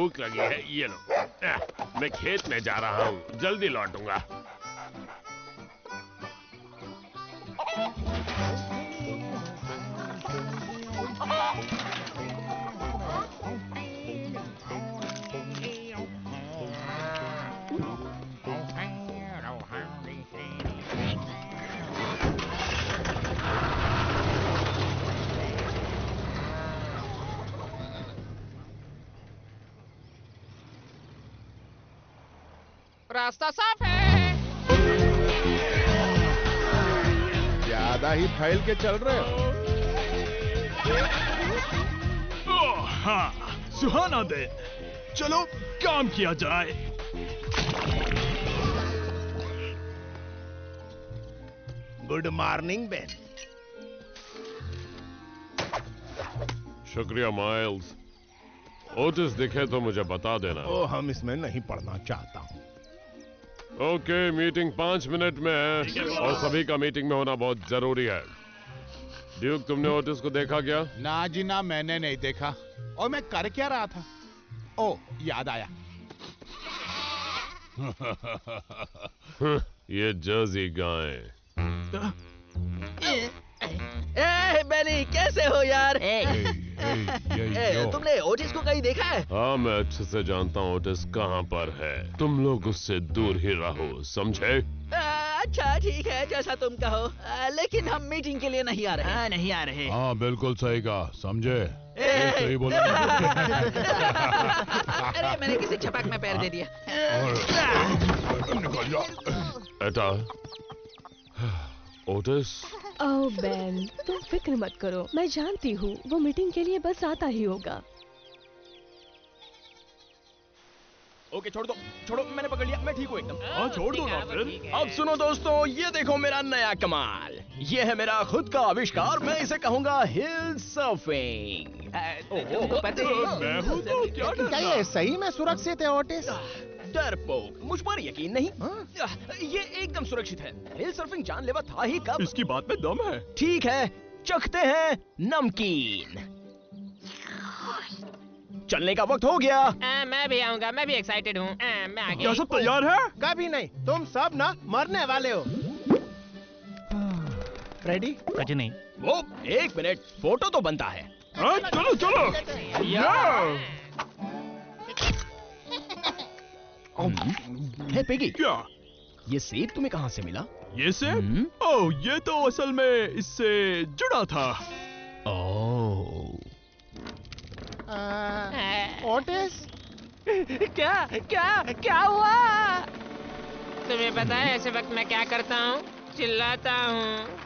भूख लगी है ये लो। मैं खेत में जा रहा हूँ। जल्दी लौटूँगा। रास्ता साफ़ है। ज़्यादा ही फैल के चल रहे हो। हाँ सुहाना दिन चलो काम किया जाए। गुड मॉर्निंग बेन शुक्रिया माइल्स। ओटिस दिखे तो मुझे बता देना। ओ हम इसमें नहीं पढ़ना चाहता। ओके मीटिंग पाँच मिनट में है और सभी का मीटिंग में होना बहुत ज़रूरी है ड्यूक तुमने ओटिस को देखा क्या ना जी ना मैंने नहीं देखा और मैं कर क्या रहा था ओ याद आया ये जर्सी गाय ए ए, ए, बेनी कैसे हो यार ए, तुमने ओटिस को कहीं देखा है? हाँ मैं अच्छे से जानता हूँ ओटिस कहाँ पर है। तुम लोग उससे दूर ही रहो समझे? अच्छा ठीक है जैसा तुम कहो। आ, लेकिन हम मीटिंग के लिए नहीं आ रहे। हाँ नहीं आ रहे। हाँ बिल्कुल सही कहा समझे? सही बोला अरे मैंने किसी छपाक में पैर दे दिया। एटा। ओटिस ओह बेन तुम फ़िक्र मत करो। मैं जानती हूँ, वो मीटिंग के लिए बस आता ही होगा। ओके छोड़ दो छोड़ो मैंने पकड़ लिया मैं ठीक हूँ एकदम। हाँ छोड़ दो ना फिर। अब सुनो दोस्तों ये देखो मेरा नया कमाल। ये है मेरा खुद का आविष्कार मैं इसे कहूँगा हिल सर्फिंग मैं हूँ तो क्या क्या ये सही में सुरक्षित है ओटिस डरपोक मुझ पर यकीन नहीं। ये एकदम सुरक्षित है। हिल सर्फिंग जानलेवा था ही कब? इसकी बात में दम है। ठीक है चखते हैं नमकीन। चलने का वक्त हो गया। आ, मैं भी आऊँगा मैं भी एक्साइटेड हूँ। आ, मैं आ क्या सब तैयार है? कभी नहीं तुम सब ना मरने वाले हो। रेडी सच नहीं। वो एक मिनट फ़ोटो तो बनता है। हाँ, चलो चलो। या। है पेगी क्या? ये सेब तुम्हें कहाँ से मिला? ये सेब? हम्म? ओह ये तो असल में इससे जुड़ा था। ओटिस क्या क्या क्या हुआ? तुम्हें पता है ऐसे वक्त मैं क्या करता हूँ? चिल्लाता हूँ।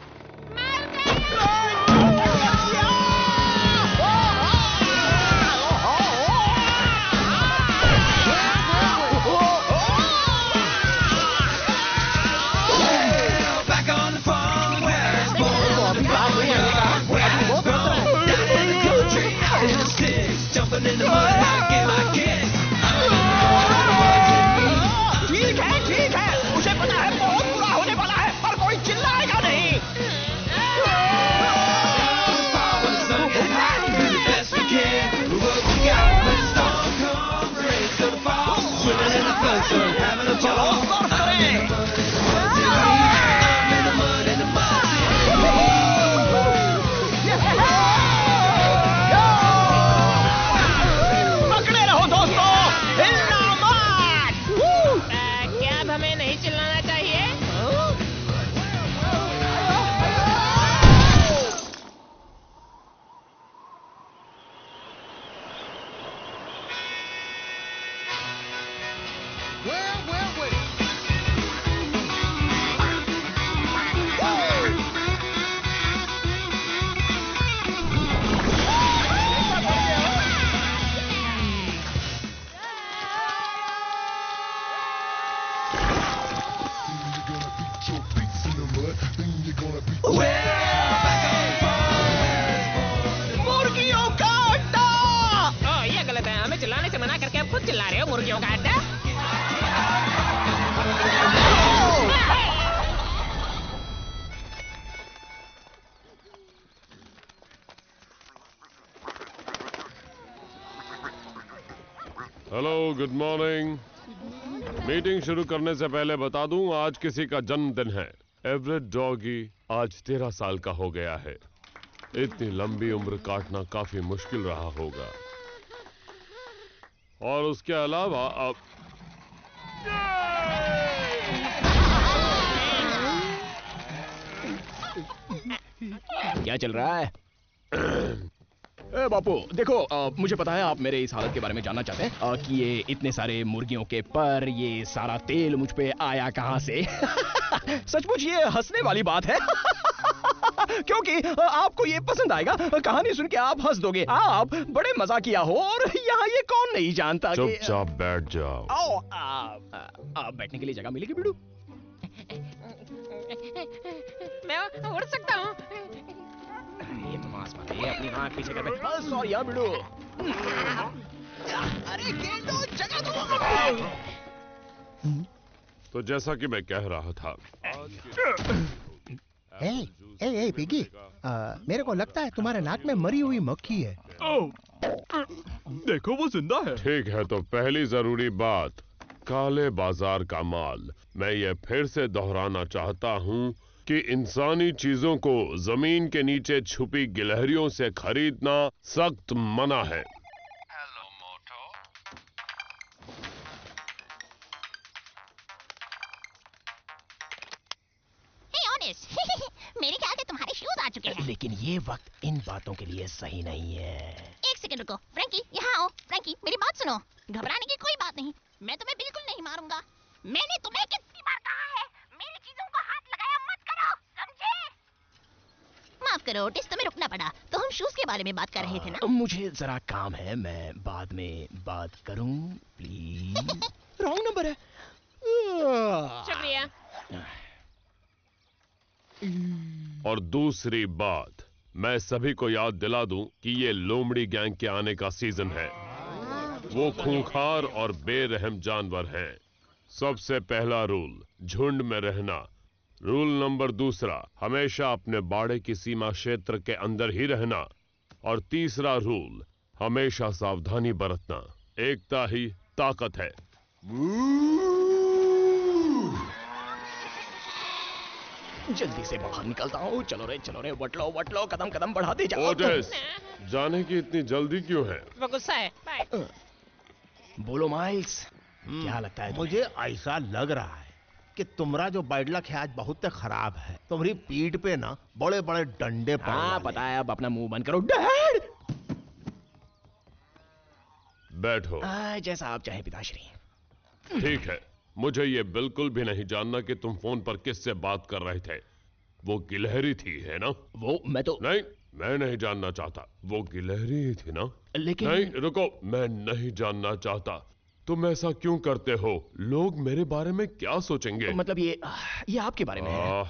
गुड मॉर्निंग मीटिंग शुरू करने से पहले बता दूँ आज किसी का जन्मदिन है। एवरेट डॉगी आज तेरह साल का हो गया है। इतनी लंबी उम्र काटना काफ़ी मुश्किल रहा होगा। और उसके अलावा अब क्या चल रहा है? ए बापू देखो आ, मुझे पता है आप मेरे इस हालत के बारे में जानना चाहते हैं आ, कि ये इतने सारे मुर्गियों के पर ये सारा तेल मुझ पे आया कहाँ से? सचमुच ये हंसने वाली बात है। क्योंकि आपको ये पसंद आएगा कहानी सुन के आप हंस दोगे। आप बड़े मज़ा किया हो और यहाँ ये कौन नहीं जानता कि चुपचाप बैठ जाओ। आओ आ, आ, आ, बैठने के लिए जगह मिलेगी बिड़ू मैं उड़ सकता हूँ। ये तो है अपनी आँख पीछे कर बैठ सॉरी यार बिड़ू अरे गेंडो जगह दो तो जैसा कि मैं कह रहा था। ए, ए, ए, पिगी, आ, मेरे को लगता है तुम्हारे नाक में मरी हुई मक्खी है। ओह, देखो वो ज़िंदा है। ठीक है तो पहली ज़रूरी बात काले बाज़ार का माल। मैं ये फिर से दोहराना चाहता हूँ कि इंसानी चीज़ों को ज़मीन के नीचे छुपी गिलहरियों से खरीदना सख्त मना है। मेरे ख्याल से तुम्हारे शूज़ आ चुके हैं। लेकिन ये वक्त इन बातों के लिए सही नहीं है। एक सेकंड रुको। फ्रैंकी यहाँ आओ। फ्रैंकी मेरी बात सुनो। घबराने की कोई बात नहीं। मैं तुम्हें बिल्कुल नहीं मारूँगा। मैंने तुम्हें माफ़ करो ओटिस तुम्हें रुकना पड़ा। तो हम शूज़ के बारे में बात कर रहे थे ना? मुझे जरा काम है मैं बाद में बात करूँ प्लीज़ रॉन्ग नंबर है। शुक्रिया। और दूसरी बात मैं सभी को याद दिला दूँ कि ये लोमड़ी गैंग के आने का सीज़न है। वो खूंखार और बेरहम जानवर हैं। सबसे पहला रूल झुंड में रहना। रूल नंबर दूसरा हमेशा अपने बाड़े की सीमा क्षेत्र के अंदर ही रहना। और तीसरा रूल हमेशा सावधानी बरतना। एकता ही ताकत है। जल्दी से बाहर निकलता हूँ। चलो रे चलो रे वटलो वटलो कदम कदम बढ़ा बढ़ाते जाओ। ओटिस जाने की इतनी जल्दी क्यों है? वो गुस्सा है। बाय बोलो माइल्स क्या लगता है तुम्हें? मुझे ऐसा लग रहा है। कि तुम्हारा जो बैडलक है आज बहुत खराब है। तुम्हारी पीठ पे ना बड़े बड़े डंडे पड़ हाँ। पता है अब अपना मुँह बंद करो। डैड! बैठो। आ, जैसा आप चाहे पिताश्री। ठीक है। मुझे ये बिल्कुल भी नहीं जानना कि तुम फ़ोन पर किससे बात कर रहे थे। वो गिलहरी थी है ना? वो मैं तो नहीं मैं नहीं जानना चाहता। वो गिलहरी थी ना? लेकिन नहीं रुको मैं नहीं जानना चाहता। तुम ऐसा क्यों करते हो? लोग मेरे बारे में क्या सोचेंगे? मतलब ये ये आपके बारे में है।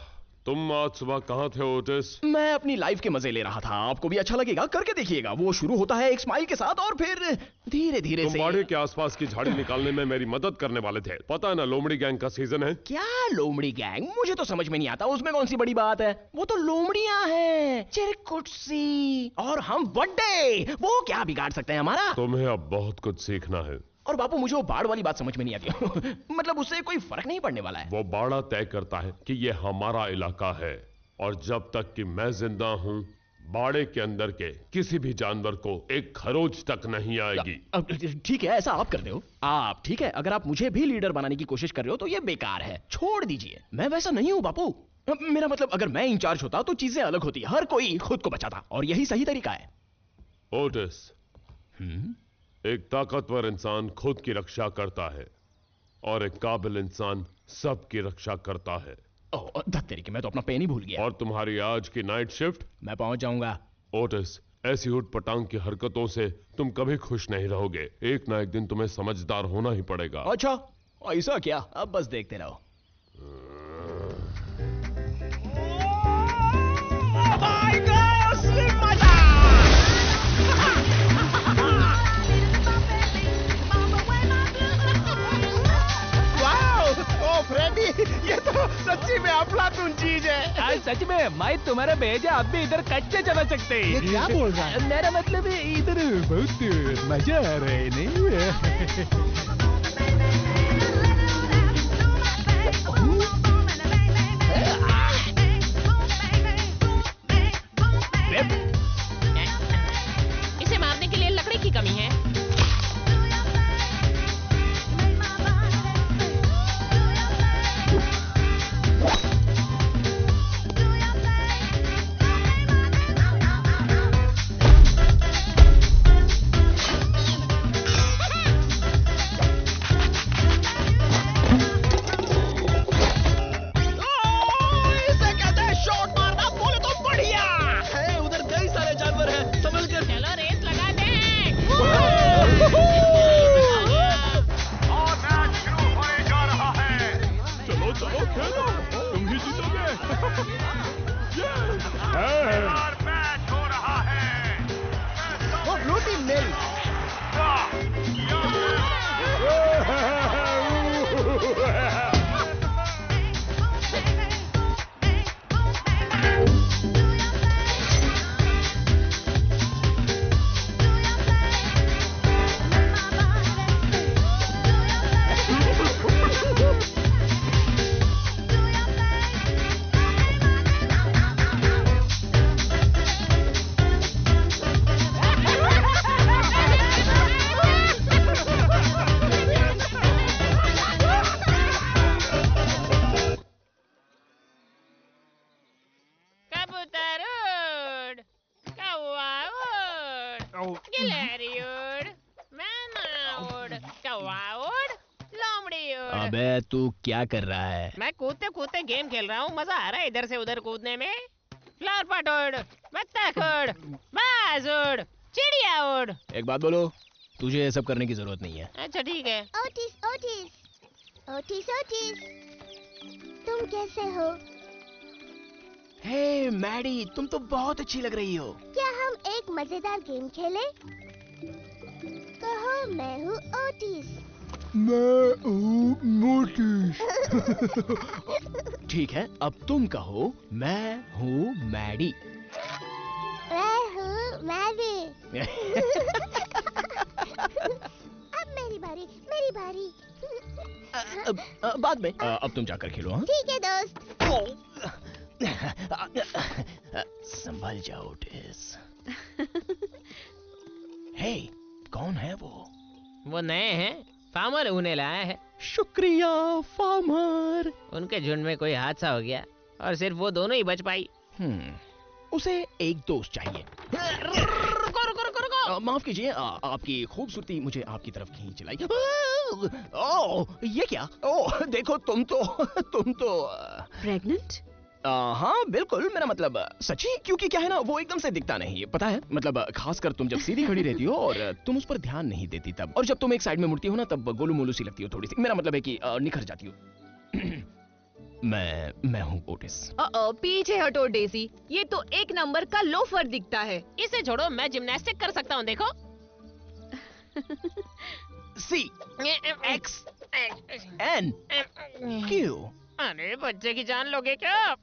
तुम आज सुबह कहाँ थे ओटिस? मैं अपनी लाइफ के मज़े ले रहा था। आपको भी अच्छा लगेगा करके देखिएगा। वो शुरू होता है एक स्माइल के साथ और फिर धीरे धीरे तुम से बाड़े के आसपास की झाड़ी निकालने में मेरी मदद करने वाले थे। पता है ना लोमड़ी गैंग का सीज़न है। क्या लोमड़ी गैंग? मुझे तो समझ में नहीं आता उसमें कौन सी बड़ी बात है? वो तो लोमड़ियाँ हैं चिरकुटसी। और हम बड्डे वो क्या बिगाड़ सकते हैं हमारा? तुम्हें अब बहुत कुछ सीखना है। और बापू मुझे वो बाढ़ वाली बात समझ में नहीं आती। मतलब उससे कोई फ़र्क नहीं पड़ने वाला है। वो बाड़ा तय करता है कि ये हमारा इलाका है और जब तक कि मैं ज़िंदा हूँ बाड़े के अंदर के किसी भी जानवर को एक खरोच तक नहीं आएगी। ठीक है ऐसा आप करते हो। आप ठीक है अगर आप मुझे भी लीडर बनाने की कोशिश कर रहे हो तो ये बेकार है। छोड़ दीजिए। मैं वैसा नहीं हूँ बापू। मेरा मतलब अगर मैं इंचार्ज होता तो चीज़ें अलग होती। हर कोई खुद को बचाता। और यही सही तरीका है। ओटिस। एक ताकतवर इंसान खुद की रक्षा करता है और एक काबिल इंसान सबकी रक्षा करता है। ओह धत्तेरी के मैं तो अपना पेन ही भूल गया। और तुम्हारी आज की नाइट शिफ्ट मैं पहुँच जाऊँगा। ओटिस ऐसी उठ पटांग की हरकतों से तुम कभी खुश नहीं रहोगे। एक ना एक दिन तुम्हें समझदार होना ही पड़ेगा। अच्छा ऐसा क्या? अब बस देखते रहो! ओ फ्रेडी चीज़ है। आज सच में मैं तुम्हारा भेजा अब भी इधर कच्चे चला सकते ये क्या बोल रहा है? मेरा मतलब है इधर बहुत मज़ा आ रहा है नहीं? क्या कर रहा है? मैं कूदते कूदते गेम खेल रहा हूँ। मज़ा आ रहा है इधर से उधर कूदने में। फ्लावर पॉट उड़ बत्तख उड़ बाज उड़ चिड़िया उड़। एक बात बोलो तुझे ये सब करने की ज़रूरत नहीं है। अच्छा ठीक है। Otis Otis Otis Otis. तुम कैसे हो? हे मैडी तुम तो बहुत अच्छी लग रही हो। क्या हम एक मज़ेदार गेम खेले? कहो मैं हूँ ओटिस। ठीक है अब तुम कहो मैं हूँ मैडी। मैं हूँ मैडी। अब मेरी बारी मेरी बारी। अब, अब बाद में अ, अब तुम जाकर खेलो हाँ? ठीक है दोस्त। संभल जाओ ओटिस हे कौन है वो? वो नए हैं। फार्मर उन्हें लाया है। शुक्रिया फार्मर। उनके झुंड में कोई हादसा हो गया और सिर्फ़ वो दोनों ही बच पाई। हम्म उसे एक दोस्त चाहिए। रुको रुको रुको रुको। माफ़ कीजिए आपकी खूबसूरती मुझे आपकी तरफ़ खींच लाई। ओ ये क्या? ओ देखो तुम तो तुम तो प्रेग्नेंट हाँ बिल्कुल मेरा मतलब सची? क्योंकि क्या है ना वो एकदम से दिखता नहीं है पता है? मतलब खासकर तुम जब सीधी खड़ी रहती हो और तुम उस पर ध्यान नहीं देती तब। और जब तुम एक साइड में मुड़ती हो ना तब गोलू मोलू सी लगती हो थोड़ी सी। मेरा मतलब है कि निखर जाती हो। मैं मैं हूँ ओटिस। पीछे हटो डेसी। ये तो एक नंबर का लोफर दिखता है। इसे छोड़ो मैं जिम्नास्टिक कर सकता हूँ देखो। सी एक्स एन क्यू अरे बच्चे की जान लोगे क्या?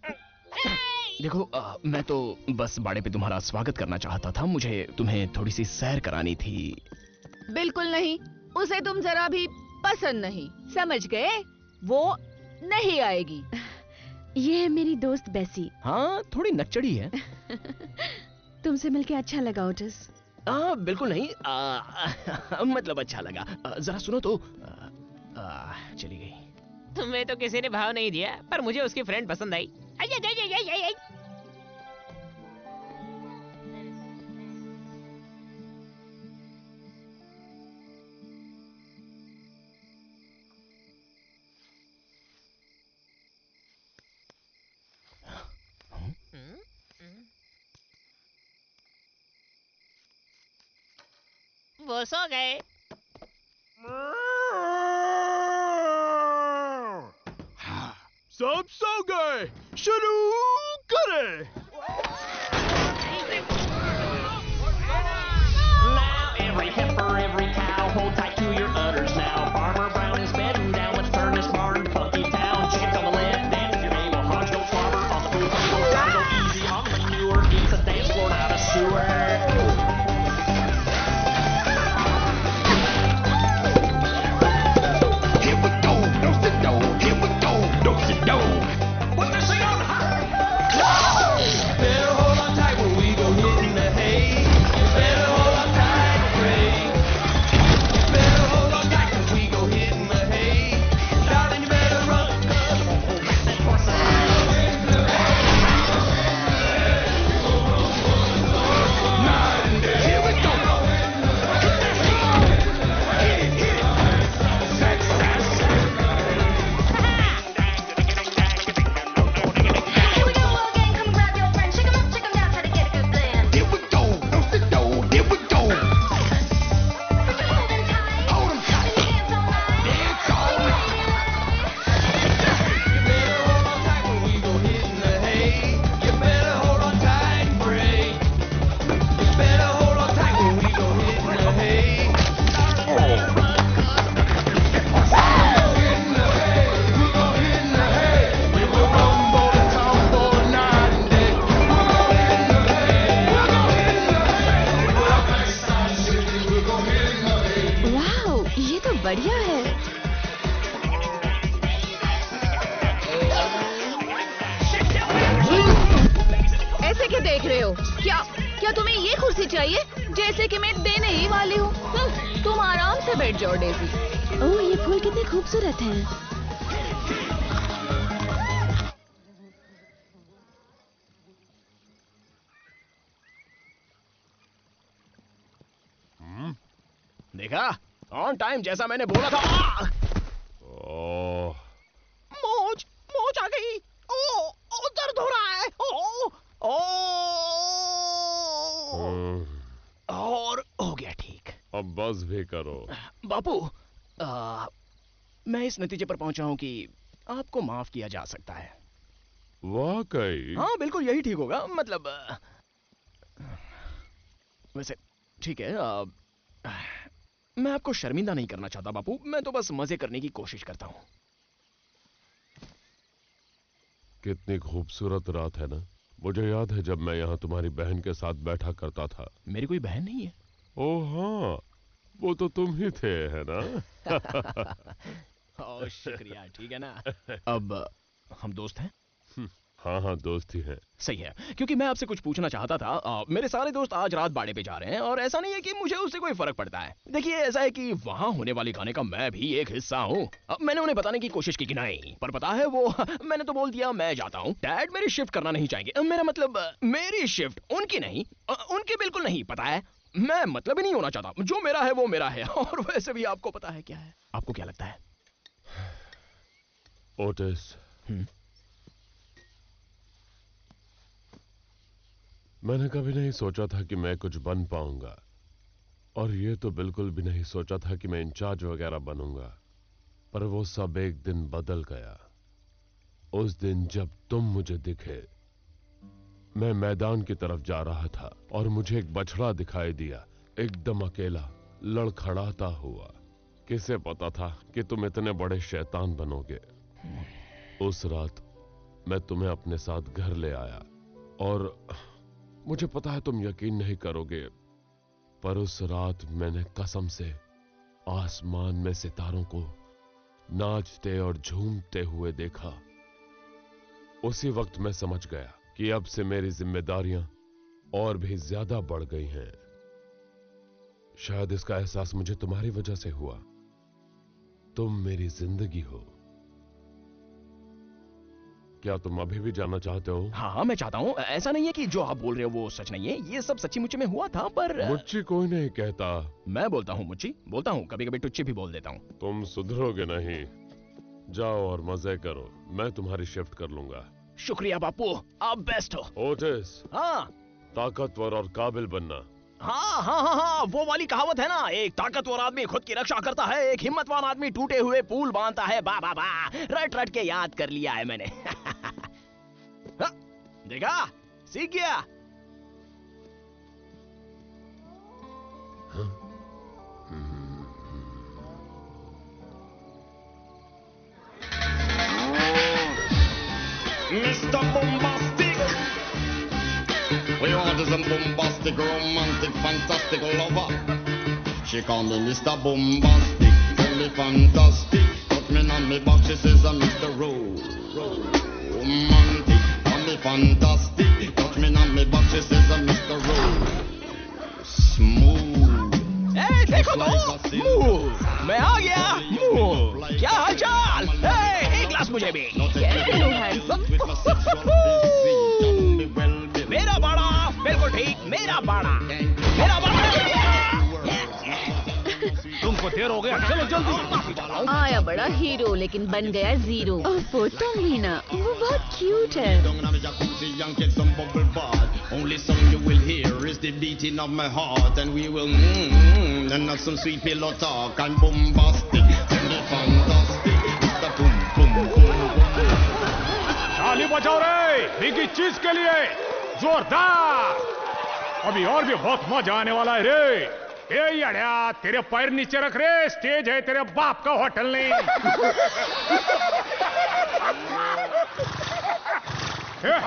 देखो अ, मैं तो बस बाड़े पे तुम्हारा स्वागत करना चाहता था। मुझे तुम्हें थोड़ी सी सैर करानी थी। बिल्कुल नहीं। उसे तुम जरा भी पसंद नहीं। समझ गए? वो नहीं आएगी। ये है मेरी दोस्त बेसी। हाँ थोड़ी नकचड़ी है। तुमसे मिलके अच्छा लगा ओटिस। आ, बिल्कुल नहीं। आ, मतलब अच्छा लगा। जरा सुनो तो। आ, आ, चली गई। तुम्हें तो किसी ने भाव नहीं दिया पर मुझे उसकी फ्रेंड पसंद आई। वो सो गए। Samsung! Shadugare! Now every heifer, every cow, hold tight to your on time जैसा मैंने बोला था। मौज मौज आ गई। ओ ओ दर्द हो रहा है। ओ ओ। हम्म, और हो गया ठीक। अब बस भी करो। बापू आ, मैं इस नतीजे पर पहुँचा हूँ कि आपको माफ़ किया जा सकता है। वाकई? हाँ बिल्कुल यही ठीक होगा। मतलब वैसे ठीक है आ, मैं आपको शर्मिंदा नहीं करना चाहता बापू। मैं तो बस मज़े करने की कोशिश करता हूँ। कितनी खूबसूरत रात है ना? मुझे याद है जब मैं यहाँ तुम्हारी बहन के साथ बैठा करता था। मेरी कोई बहन नहीं है। ओ हाँ। वो तो तुम ही थे है ना? ओ, शुक्रिया ठीक है ना? अब हम दोस्त हैं? हाँ हाँ दोस्त ही। है सही है। क्योंकि मैं आपसे कुछ पूछना चाहता था आ, मेरे सारे दोस्त आज रात बाड़े पे जा रहे हैं और ऐसा नहीं है कि मुझे उससे कोई फ़र्क पड़ता है। देखिए ऐसा है कि वहाँ होने वाले गाने का मैं भी एक हिस्सा हूँ। अब मैंने उन्हें बताने की कोशिश की कि नहीं पर पता है वो मैंने तो बोल दिया मैं जाता हूँ। डैड मेरी शिफ्ट करना नहीं चाहेंगे। मेरा मतलब मेरी शिफ्ट उनकी नहीं उनकी बिल्कुल नहीं पता है। मैं मतलब ही नहीं होना चाहता। जो मेरा है वो मेरा है और वैसे भी आपको पता है क्या है। आपको क्या लगता है? ओटिस मैंने कभी नहीं सोचा था कि मैं कुछ बन पाऊँगा। और ये तो बिल्कुल भी नहीं सोचा था कि मैं इंचार्ज वगैरह बनूँगा। पर वो सब एक दिन बदल गया। उस दिन जब तुम मुझे दिखे, मैं मैदान की तरफ़ जा रहा था और मुझे एक बछड़ा दिखाई दिया। एकदम अकेला, लड़खड़ाता हुआ। किसे पता था कि तुम इतने बड़े शैतान बनोगे। उस रात मैं तुम्हें अपने साथ घर ले आया और मुझे पता है तुम यकीन नहीं करोगे, पर उस रात मैंने कसम से आसमान में सितारों को नाचते और झूमते हुए देखा। उसी वक्त मैं समझ गया कि अब से मेरी जिम्मेदारियाँ और भी ज़्यादा बढ़ गई हैं। शायद इसका एहसास मुझे तुम्हारी वजह से हुआ। तुम मेरी ज़िंदगी हो। क्या तुम अभी भी जानना चाहते हो? हाँ हाँ मैं चाहता हूँ। ऐसा नहीं है कि जो आप बोल रहे हो वो सच नहीं है। ये सब सच्ची मुच्ची में हुआ था पर मुझे कोई नहीं कहता। मैं बोलता हूँ मुच्ची। बोलता हूँ कभी कभी टुच्ची भी बोल देता हूँ। तुम सुधरोगे नहीं। जाओ और मज़े करो। मैं तुम्हारी शिफ्ट कर लूँगा। शुक्रिया बापू आप बेस्ट हो। ओटिस। हाँ। ताकतवर और काबिल बनना। हाँ हाँ हाँ हाँ वो वाली कहावत है ना एक ताकतवर आदमी खुद की रक्षा करता है एक हिम्मतवान आदमी टूटे हुए पुल बांधता है बा बा बा। रट रट के याद कर लिया है मैंने। Digga! Sigja! Huh? Mr. Bombastic. We order some bombastic, romantic, fantastic lover. She called me Mr. Bombastic, call me fantastic. Put me on me box, she says I'm Mr. Rowe. Woman. Fantastic, touch me on me back, she says I'm Mr. Ro- Smooth. ए, देखो तो move मैं आ गया move क्या हालचाल ए, एक glass मुझे भी मेरा बाड़ा बिल्कुल ठीक मेरा बाड़ा मेरा बाड़ा तुमको देर हो गया चलो जल्दी आया बड़ा हीरो लेकिन बन गया ज़ीरो तुम ही वो बहुत क्यूट है jacuzzi and get bubble bath. Only song you will hear is the beating of my heart, and we will mmm and have some sweet pillow talk and bombastic, tell me fantastic, Mr. Boom Boom Boom Boom. ताली बजाओ रे big चीज़ के लिए जोरदार अभी और भी बहुत मज़ा आने वाला है रे ए अड़िया तेरे पैर नीचे रख रे स्टेज है तेरे बाप का होटल नहीं। ए,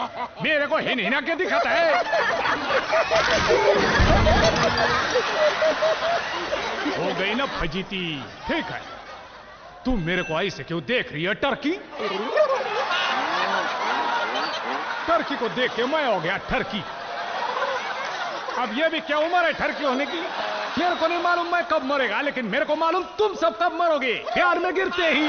मेरे को हिन हिना के दिखाता है? हो गई ना फजीती। ठीक है। तू मेरे को ऐसे क्यों देख रही है टर्की? टर्की को देख के मैं हो गया टर्की। अब ये भी क्या उम्र है ठरकी होने की? मेरे को नहीं मालूम मैं कब मरेगा, लेकिन मेरे को मालूम तुम सब कब मरोगे। प्यार में गिरते ही।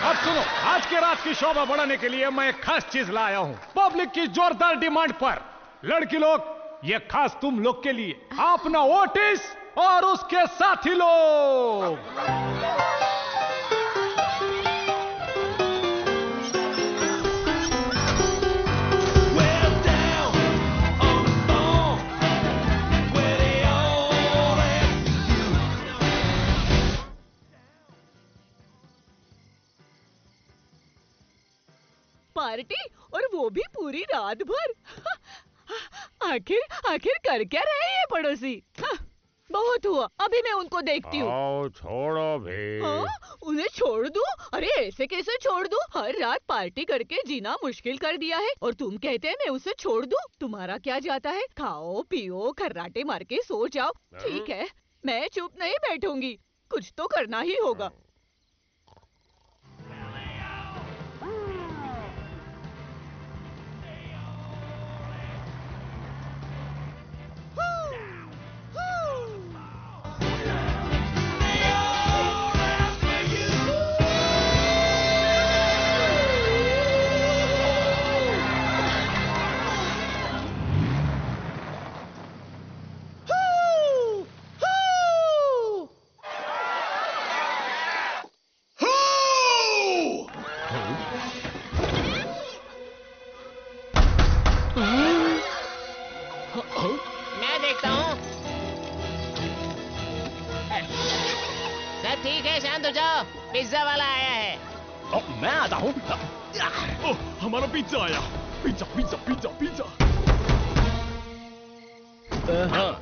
अब सुनो, आज के रात की शोभा बढ़ाने के लिए मैं एक खास चीज़ लाया हूँ। पब्लिक की जोरदार डिमांड पर। लड़की लोग, ये खास तुम लोग के लिए। अपना ओटिस और उसके साथी लोग। पार्टी और वो भी पूरी रात भर। आखिर आखिर कर क्या रहे हैं ये पड़ोसी? हाँ, बहुत हुआ अभी मैं उनको देखती हूँ। छोड़ो भी हाँ, उन्हें छोड़ दूँ? अरे ऐसे कैसे छोड़ दूँ? हर रात पार्टी करके जीना मुश्किल कर दिया है। और तुम कहते हैं मैं उसे छोड़ दूँ? तुम्हारा क्या जाता है? खाओ पियो खर्राटे मार के सो जाओ। ठीक है मैं चुप नहीं बैठूँगी। कुछ तो करना ही होगा। पिज्जा वाला आया है। ओ, मैं आता हूँ हमारा पिज्जा आया। Pizza pizza pizza pizza. हाँ।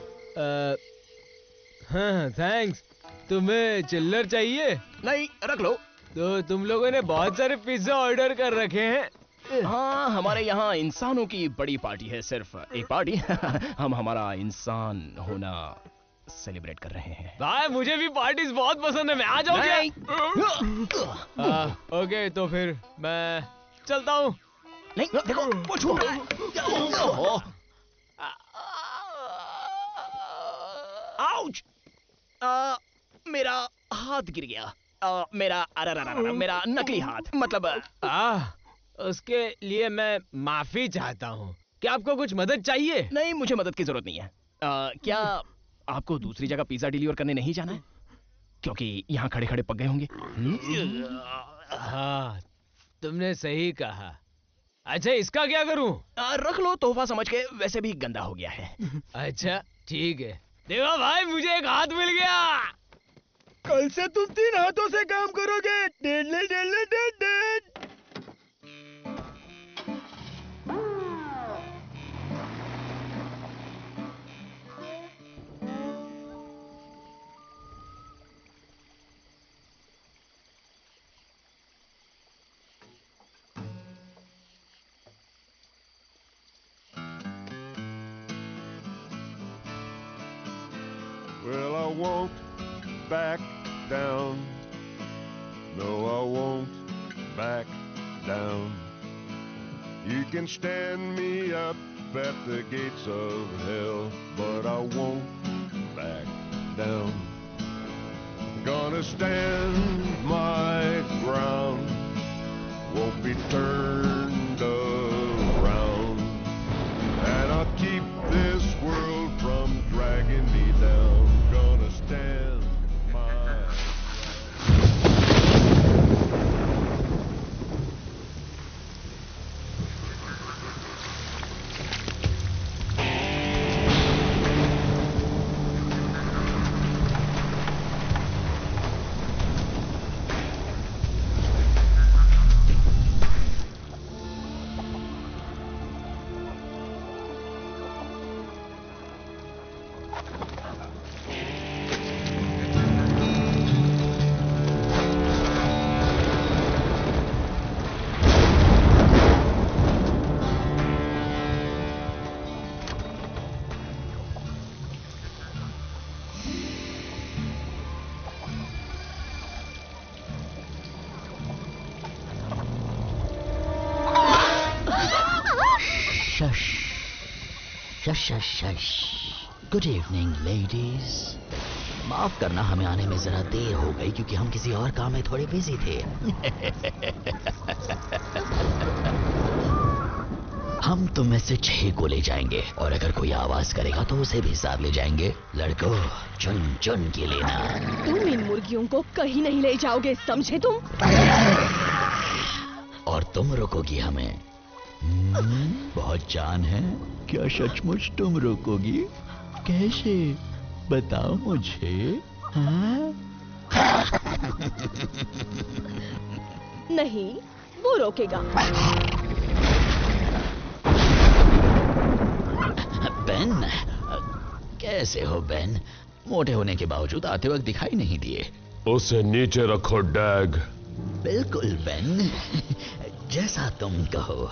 हाँ थैंक्स तुम्हें चिल्लर चाहिए? नहीं रख लो। तो तुम लोगों ने बहुत सारे पिज्जा ऑर्डर कर रखे हैं। हाँ हमारे यहाँ इंसानों की बड़ी पार्टी है सिर्फ़ एक पार्टी। हम हमारा इंसान होना सेलिब्रेट कर रहे हैं। भाई मुझे भी पार्टीज़ बहुत पसंद है मैं आ जाऊँ क्या? ओके तो फिर मैं चलता हूँ। नहीं देखो वो छू ओहो। आउच आ, मेरा हाथ गिर गया। आ, मेरा अरे अरे, अरे, अरे, मेरा नकली हाथ। मतलब आ, उसके लिए मैं माफ़ी चाहता हूँ। क्या आपको कुछ मदद चाहिए? नहीं मुझे मदद की ज़रूरत नहीं है। आ, क्या आपको दूसरी जगह पिज्जा डिलीवर करने नहीं जाना है? क्योंकि यहाँ खड़े खड़े पक गए होंगे। हाँ तुमने सही कहा। अच्छा इसका क्या करूँ? आ, रख लो तोहफा समझ के। वैसे भी गंदा हो गया है। अच्छा ठीक है। देवा भाई मुझे एक हाथ मिल गया। कल से तुम तीन हाथों से काम करोगे। Deadly deadly dead Well, I won't back down. No, I won't back down. You can stand me up at the gates of hell, but I won't back down. Gonna stand my ground, won't be turned around. And I'll keep शश good evening ladies माफ़ करना हमें आने में जरा देर हो गई क्योंकि हम किसी और काम में थोड़े बिज़ी थे। हम तुम में से छह को ले जाएँगे और अगर कोई आवाज़ करेगा तो उसे भी साथ ले जाएँगे। लड़को चुन चुन के लेना। तुम इन मुर्गियों को कहीं नहीं ले जाओगे समझे तुम? और तुम रोकोगी हमें। बहुत जान है। क्या सचमुच तुम रोकोगी? कैसे? बताओ मुझे। हाँ? नहीं वो रोकेगा। बेन कैसे हो बेन? मोटे होने के बावजूद आते वक्त दिखाई नहीं दिए। उसे नीचे रखो डैग। बिल्कुल बेन। जैसा तुम कहो।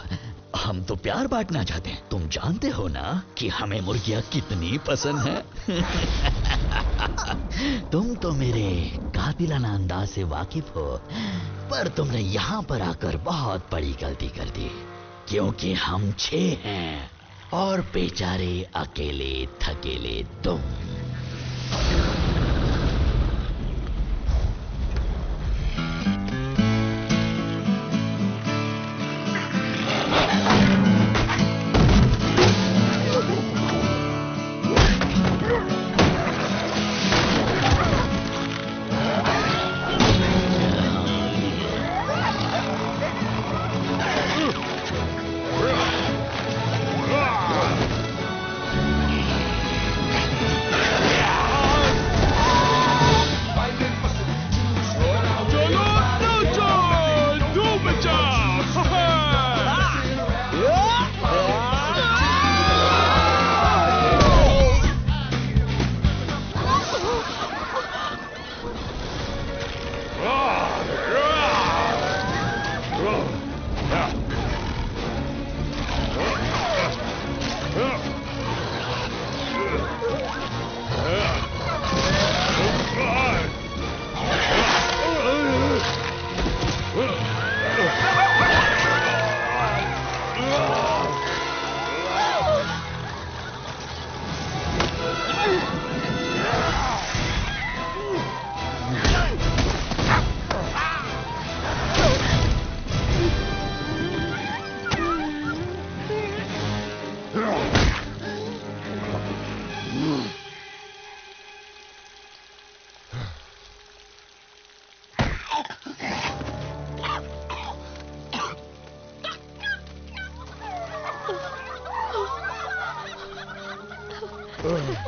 हम तो प्यार बांटना चाहते हैं। तुम जानते हो ना कि हमें मुर्गियाँ कितनी पसंद है? तुम तो मेरे कातिलाना अंदाज से वाकिफ हो, पर तुमने यहाँ पर आकर बहुत बड़ी गलती कर दी, क्योंकि हम छह हैं और बेचारे अकेले थकेले तुम। ओटिस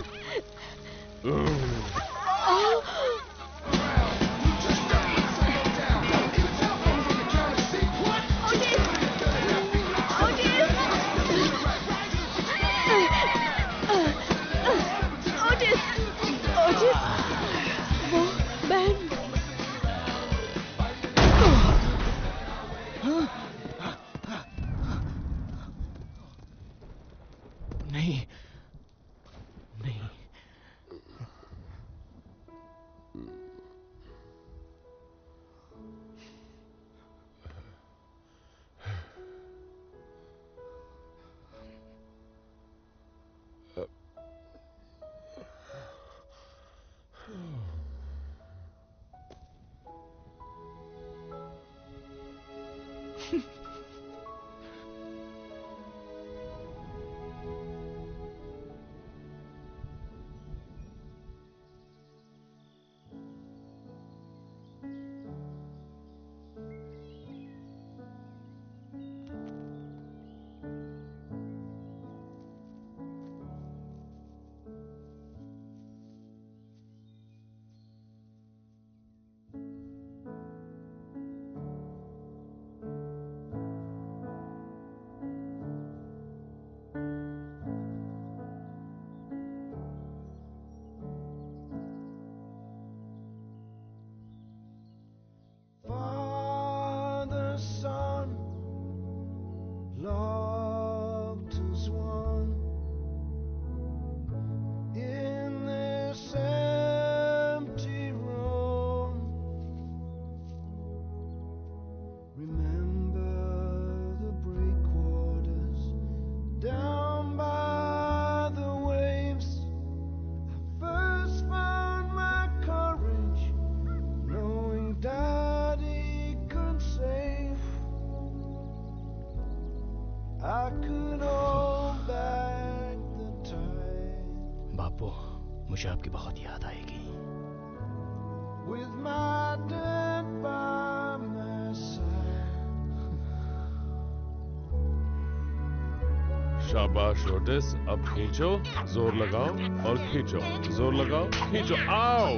शाबाश ओटिस अब खींचो ज़ोर लगाओ और खींचो ज़ोर लगाओ खींचो आओ।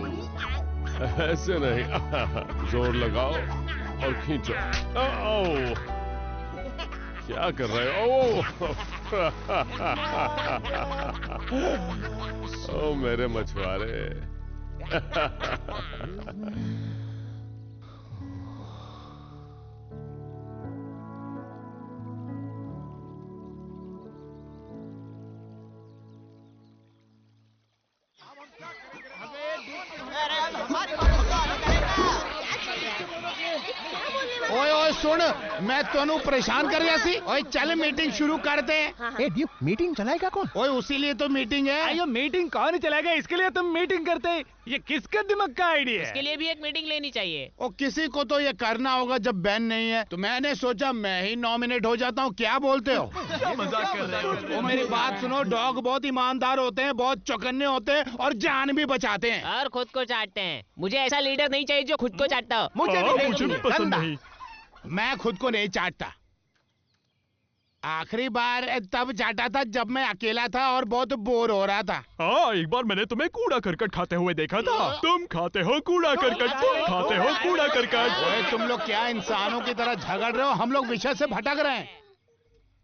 ऐसे नहीं ज़ोर लगाओ और खींचो आओ। क्या कर रहे हो? ओ, ओ मेरे मछुआरे। मैं तोनू परेशान कर रहा सी। ओए चल मीटिंग शुरू करते हैं। ए ड्यूक मीटिंग चलाएगा कौन? ओए उसी लिए तो मीटिंग है। अयो मीटिंग कौन चलाएगा? इसके लिए तुम मीटिंग करते ये किसका दिमाग का आइडिया इसके लिए भी एक मीटिंग लेनी चाहिए। ओ किसी को तो ये करना होगा जब बैन नहीं है। तो मैंने सोचा मैं ही नॉमिनेट हो जाता हूँ। क्या बोलते हो? मज़ाक कर रहे हो? ओ मेरी बात सुनो डॉग बहुत ईमानदार होते हैं बहुत चौकन्ने होते हैं और जान भी बचाते हैं। और खुद को चाटते हैं। मुझे ऐसा लीडर नहीं चाहिए जो खुद को चाटता हो। मुझे हाँ, नहीं भी पसंद नहीं। मैं खुद को नहीं चाटता। आखिरी बार तब चाटा था जब मैं अकेला था और बहुत बोर हो रहा था। हाँ एक बार मैंने तुम्हें कूड़ा करकट खाते हुए देखा था। तुम खाते हो कूड़ा करकट तुम खाते हो कूड़ा करकट। तुम लोग क्या इंसानों की तरह झगड़ रहे हो? हम लोग विषय से भटक रहे हैं।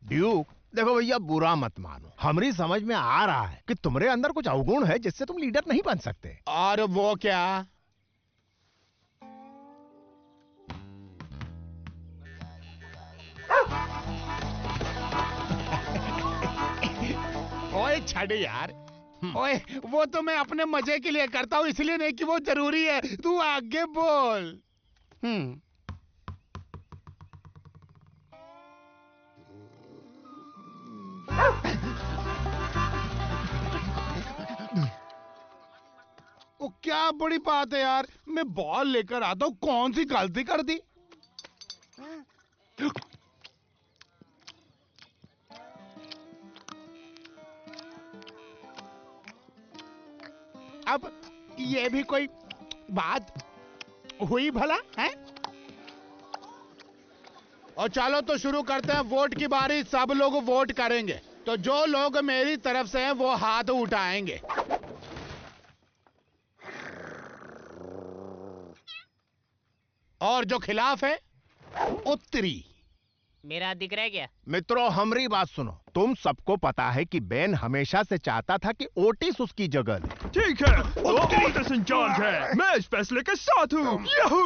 ड्यूक देखो भैया बुरा मत मानो। हमारी समझ में आ रहा है कि तुम्हारे अंदर कुछ अवगुण है जिससे तुम लीडर नहीं बन सकते। और वो क्या? ओए छड़ यार। ओए वो तो मैं अपने मज़े के लिए करता हूँ इसलिए नहीं कि वो ज़रूरी है। तू आगे बोल। हम्म। वो क्या बड़ी बात है यार। मैं बॉल लेकर आता हूँ कौन सी गलती कर दी? अब ये भी कोई बात हुई भला है? और चलो तो शुरू करते हैं वोट की बारी सब लोग वोट करेंगे। तो जो लोग मेरी तरफ़ से हैं वो हाथ उठाएँगे। और जो खिलाफ है उत्तरी। मेरा दिख रहा है क्या? मित्रों हमारी बात सुनो। तुम सबको पता है कि बेन हमेशा से चाहता था कि ओटिस उसकी जगह ले। ठीक है तो ओटिस इंचार्ज है। मैं इस फैसले के साथ हूँ। याहू।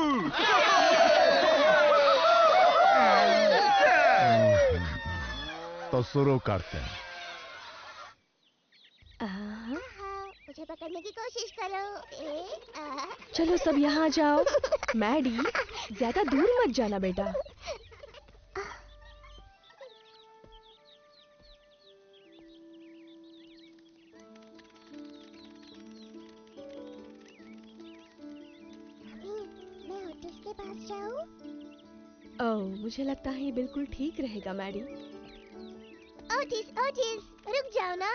तो शुरू करते हैं। मुझे पकड़ने की कोशिश करो। चलो सब यहाँ जाओ। मैडी ज़्यादा दूर मत जाना बेटा। मुझे लगता है ये बिल्कुल ठीक रहेगा मैडी। ओटिस ओटिस रुक जाओ ना।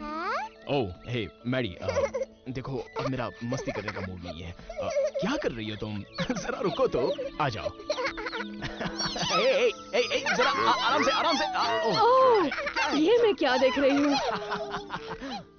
हाँ? ओह हे मैडी देखो अब मेरा मस्ती करने का मूड नहीं है। अ, क्या कर रही हो तुम? जरा रुको तो आ जाओ। ए, ए, ए, ए, जरा आ- आराम से आराम से आ, ओह, ओह ये मैं क्या देख रही हूँ?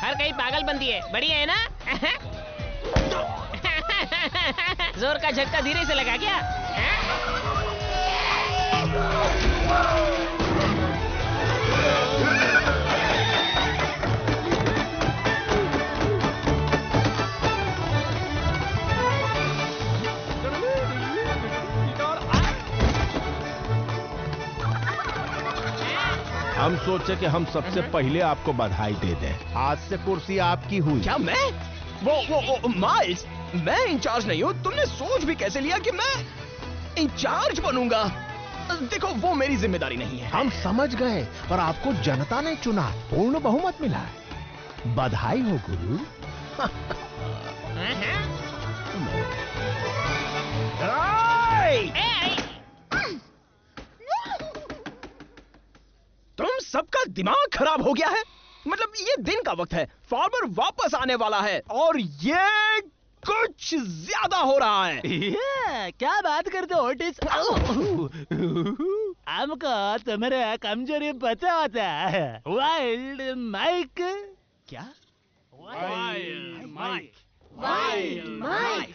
हर कहीं पागल बंदी है। बढ़िया है ना? ज़ोर का झटका धीरे से लगा क्या? हम सोचे कि हम सबसे पहले आपको बधाई दे दें। आज से कुर्सी आपकी हुई। क्या मैं? वो वो, वो माइल्स मैं इंचार्ज नहीं हूँ। तुमने सोच भी कैसे लिया कि मैं इंचार्ज बनूँगा? देखो वो मेरी ज़िम्मेदारी नहीं है। हम समझ गए पर आपको जनता ने चुना पूर्ण बहुमत मिला है। बधाई हो गुरु। तुम सबका दिमाग खराब हो गया है। मतलब ये दिन का वक्त है। फार्मर वापस आने वाला है और ये कुछ ज़्यादा हो रहा है। ये, क्या बात करते हो ओटिस हमको तुम्हारे कमज़ोरी पता होता है। वाइल्ड माइक क्या? वाइल्ड माइक वाइल्ड माइक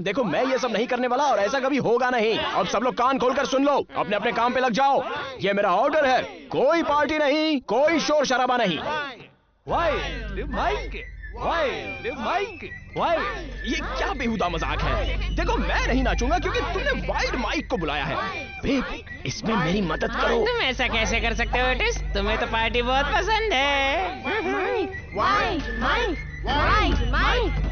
देखो मैं ये सब नहीं करने वाला और ऐसा कभी होगा नहीं। अब सब लोग कान खोलकर सुन लो। अपने अपने काम पे लग जाओ। ये मेरा ऑर्डर है। कोई पार्टी नहीं कोई शोर शराबा नहीं। माइक माइक ये क्या बेहुदा मज़ाक है। देखो मैं नहीं नाचूँगा क्योंकि तुमने वाइल्ड माइक को बुलाया है। बेब इसमें मेरी मदद करो। तुम ऐसा कैसे कर सकते हो ओटिस तुम्हें तो पार्टी बहुत पसंद है। वाइल्ड माइक माइक माइक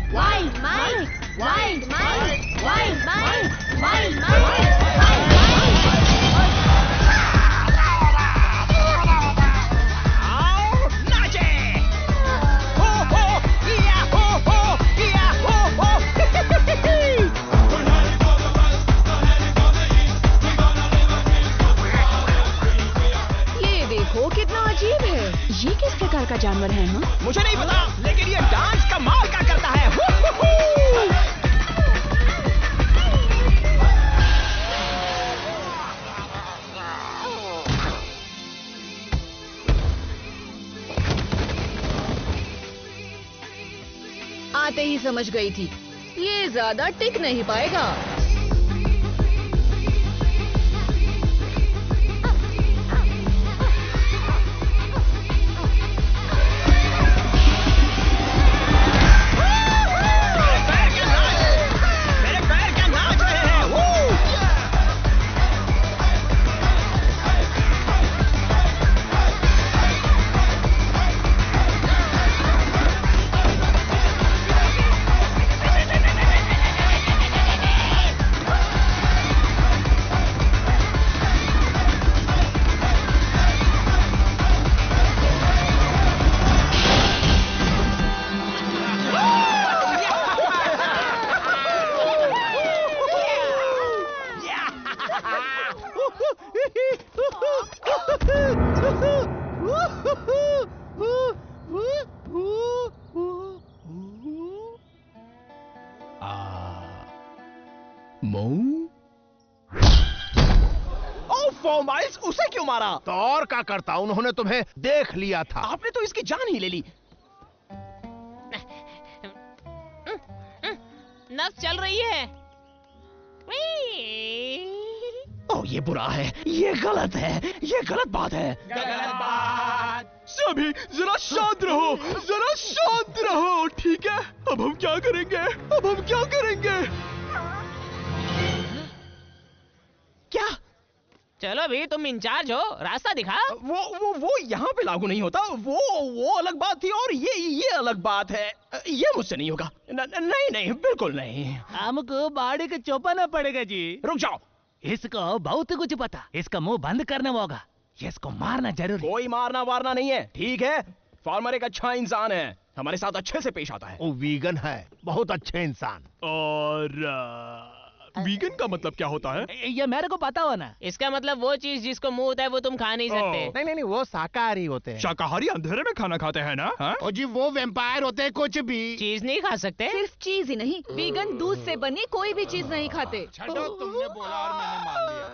कितना अजीब है। ये किस प्रकार का जानवर है हाँ? मुझे नहीं पता लेकिन ये डांस कमाल का। आते ही समझ गई थी। ये ज़्यादा टिक नहीं पाएगा। और क्या करता? उन्होंने तुम्हें देख लिया था। आपने तो इसकी जान ही ले ली। नस चल रही है। ओ ये बुरा है। ये गलत है। ये गलत बात है। गलत बात। सभी जरा शांत रहो। जरा शांत रहो। ठीक है? अब हम क्या करेंगे? अब हम क्या करेंगे? क्या? चलो भी तुम इंचार्ज हो रास्ता दिखा वो वो वो यहाँ पे लागू नहीं होता। वो वो अलग बात थी और ये ये अलग बात है। ये मुझसे नहीं होगा। न, न, नहीं नहीं बिल्कुल नहीं। हमको बाड़ी को चौपाना पड़ेगा जी। रुक जाओ। इसको बहुत कुछ पता। इसका मुँह बंद करना होगा। ये इसको मारना ज़रूर। कोई मारना वारना नहीं है। ठीक है फार्मर एक अच्छा इंसान है। हमारे साथ अच्छे से पेश आता है। वो वीगन है। बहुत अच्छे इंसान। और वीगन का मतलब क्या होता है? ये मेरे को पता हो ना। इसका मतलब वो चीज़ जिसको मुँह होता है वो तुम खा नहीं सकते। नहीं नहीं नहीं वो शाकाहारी होते हैं। शाकाहारी अंधेरे में खाना खाते हैं ना हाँ? ओ जी वो वेम्पायर होते हैं कुछ भी। चीज़ नहीं खा सकते? सिर्फ़ चीज़ ही नहीं वीगन दूध से बनी कोई भी चीज़ नहीं खाते। तुमने बोला और मैंने मान लिया।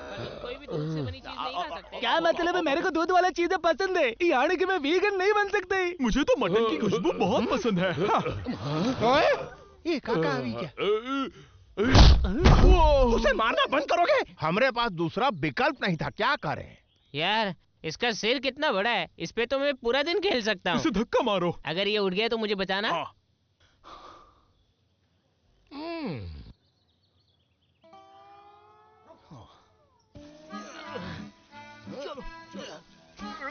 कोई भी दूध से बनी चीज़ नहीं खा सकते। क्या मतलब है? मेरे को दूध वाला चीज़ें पसंद है। यानी कि मैं वीगन नहीं बन सकती। मुझे तो मटन की खुशबू बहुत पसंद है। हाँ। ये काका अभी क्या? उसे मारना बंद करोगे? हमारे पास दूसरा विकल्प नहीं था क्या करें? यार इसका सिर कितना बड़ा है इस पे तो मैं पूरा दिन खेल सकता हूँ। धक्का मारो। अगर ये उठ गया तो मुझे बताना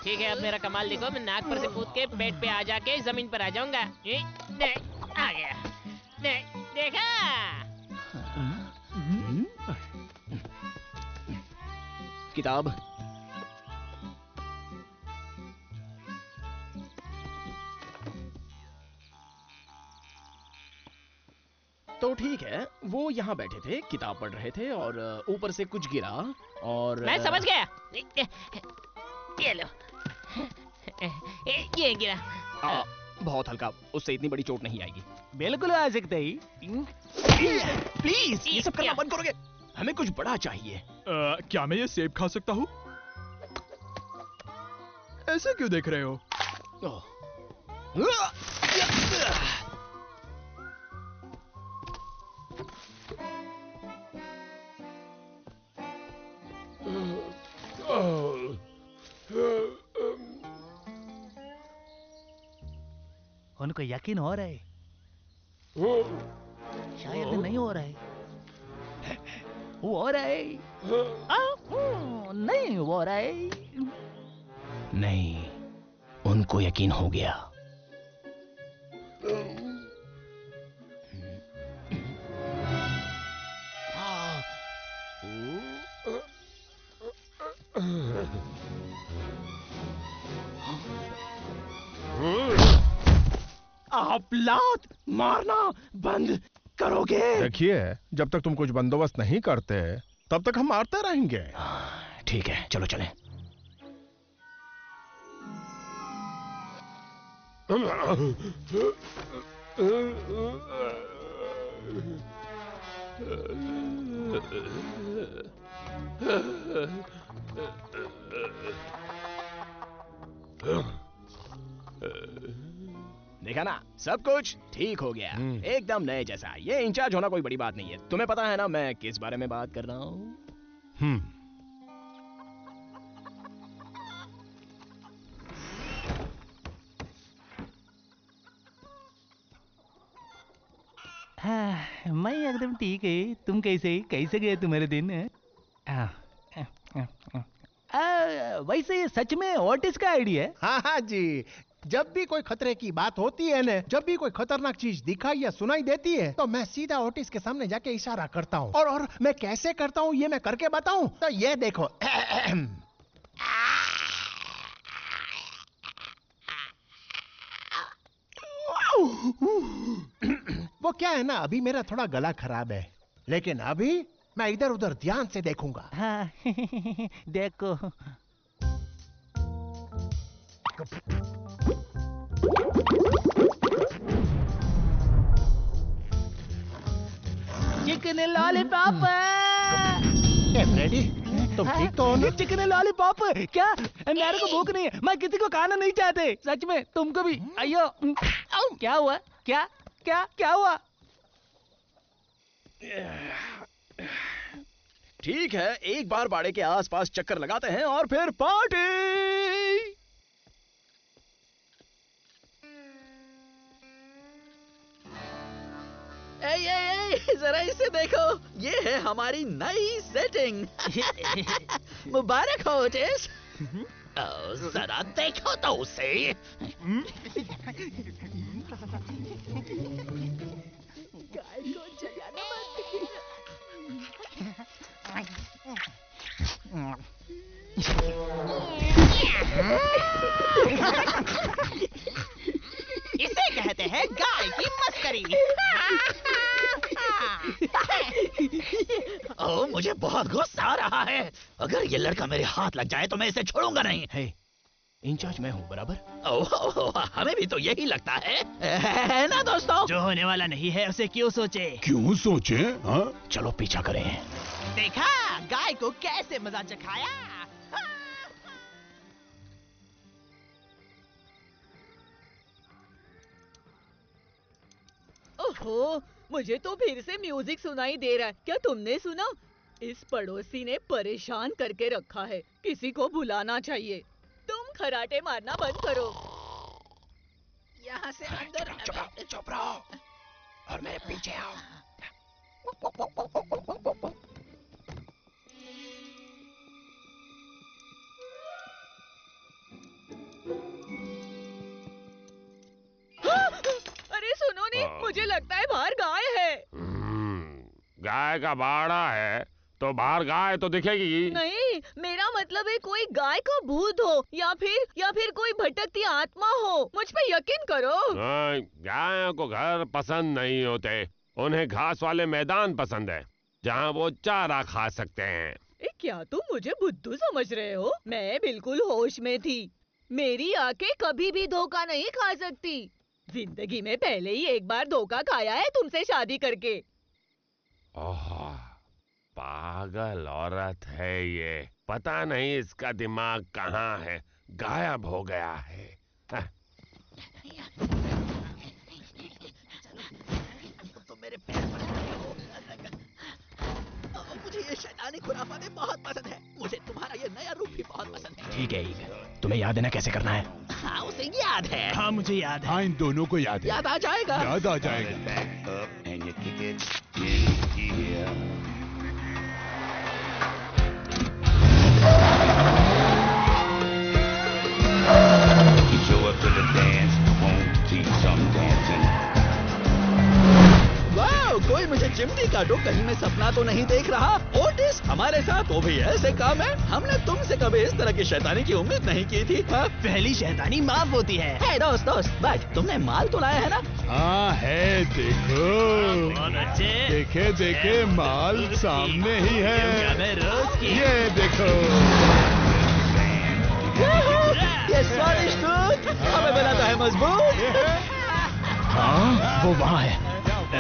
ठीक है अब मेरा कमाल देखो मैं नाक पर से कूद के पेट पे आ जाके ज़मीन पर आ जाऊँगा। दे, आ गया। दे, देखा। किताब। तो ठीक है वो यहाँ बैठे थे किताब पढ़ रहे थे और ऊपर से कुछ गिरा और मैं समझ गया। ये लो। ये गिरा। आ, बहुत हल्का उससे इतनी बड़ी चोट नहीं आएगी। बिल्कुल आ सकते ही प्लीज़ ये सब करना बंद करोगे। हमें कुछ बड़ा चाहिए। आ, क्या मैं ये सेब खा सकता हूँ? ऐसे क्यों देख रहे हो? उनको यकीन हो रहा है। शायद नहीं हो रहा है। वो हो रहा है। आ, नहीं हो रहा है। नहीं उनको यकीन हो गया। आप लात मारना बंद करोगे। देखिए जब तक तुम कुछ बंदोबस्त नहीं करते तब तक हम मारते रहेंगे। ठीक है चलो चलें। सब कुछ ठीक हो गया। एकदम नए जैसा। ये इंचार्ज होना कोई बड़ी बात नहीं है। तुम्हें पता है ना मैं किस बारे में बात कर रहा हूँ? हम्म। हाँ, मैं एकदम ठीक है। तुम कैसे? कैसे गए तुम्हारे दिन? हाँ, हाँ, हाँ। आ, वैसे सच में ओटिस का आइडिया है। हाँ हाँ जी। जब भी कोई खतरे की बात होती है ना जब भी कोई खतरनाक चीज़ दिखाई या सुनाई देती है तो मैं सीधा ओटिस के सामने जाके इशारा करता हूँ। और और मैं कैसे करता हूँ ये मैं करके बताऊँ? तो ये देखो। वो क्या है ना अभी मेरा थोड़ा गला खराब है लेकिन अभी मैं इधर उधर ध्यान से देखूँगा। हाँ देखो। चिकन लॉलीपॉप फ्रेडी तुम ठीक तो हो ना? चिकन लॉलीपॉप क्या? मेरे को भूख नहीं है। मैं किसी को खाना नहीं चाहते। सच में तुमको भी। अयो क्या हुआ? क्या? क्या? क्या हुआ? ठीक है एक बार बाड़े के आसपास चक्कर लगाते हैं और फिर पार्टी! ए, ए, ए, जरा इसे देखो। ये है हमारी नई सेटिंग मुबारक हो ओ, जरा देखो तो उसे। इसे कहते हैं गाय की मस्करी ओ मुझे बहुत गुस्सा आ रहा है। अगर ये लड़का मेरे हाथ लग जाए तो मैं इसे छोड़ूँगा नहीं। है इंचार्ज मैं हूँ बराबर? ओ, ओ, ओ, हमें भी तो यही लगता है। है ना दोस्तों? जो होने वाला नहीं है उसे क्यों सोचे? क्यों सोचे हाँ? चलो पीछा करें। देखा गाय को कैसे मज़ा चखाया ओहो मुझे तो फिर से म्यूज़िक सुनाई दे रहा है। क्या तुमने सुना? इस पड़ोसी ने परेशान करके रखा है। किसी को बुलाना चाहिए। तुम खराटे मारना बंद करो। यहाँ से अंदर चुप रहो। और मेरे पीछे आओ। मुझे लगता है बाहर गाय है। हम्म, गाय का बाड़ा है तो बाहर गाय तो दिखेगी। नहीं मेरा मतलब है कोई गाय का भूत हो या फिर या फिर कोई भटकती आत्मा हो। मुझ पे यकीन करो। गायों को घर पसंद नहीं होते। उन्हें घास वाले मैदान पसंद है जहाँ वो चारा खा सकते हैं। ए, क्या तुम मुझे बुद्धू समझ रहे हो? मैं बिल्कुल होश में थी। मेरी आँखें कभी भी धोखा नहीं खा सकती। ज़िंदगी में पहले ही एक बार धोखा खाया है तुमसे शादी करके। ओह पागल औरत है ये। पता नहीं इसका दिमाग कहाँ है। गायब हो गया है हाँ, तो मेरे पैर पड़ गए हो मुझे ये शैतानी खुराफातें बहुत पसंद है। मुझे तुम्हारा ये नया रूप भी बहुत पसंद है। ठीक है ईग तुम्हें याद है ना कैसे करना है? हाँ उसे याद है। हाँ मुझे याद है। हाँ इन दोनों को याद है। याद आ जाएगा। याद आ जाएगा। Back up and कोई मुझे चिमटी काटो कहीं मैं सपना तो नहीं देख रहा। ओटिस हमारे साथ वो भी ऐसे काम है। हमने तुमसे कभी इस तरह की शैतानी की उम्मीद नहीं की थी। हाँ? पहली शैतानी माफ़ होती है। हे दोस्त दोस्त बैठ। तुमने माल तो लाया है ना? हाँ है देखो। देखे देखे माल सामने ही है। ये देखो। ये स्वादिष्ट हमें बनाता है मज़बूत। हाँ वो वहाँ है।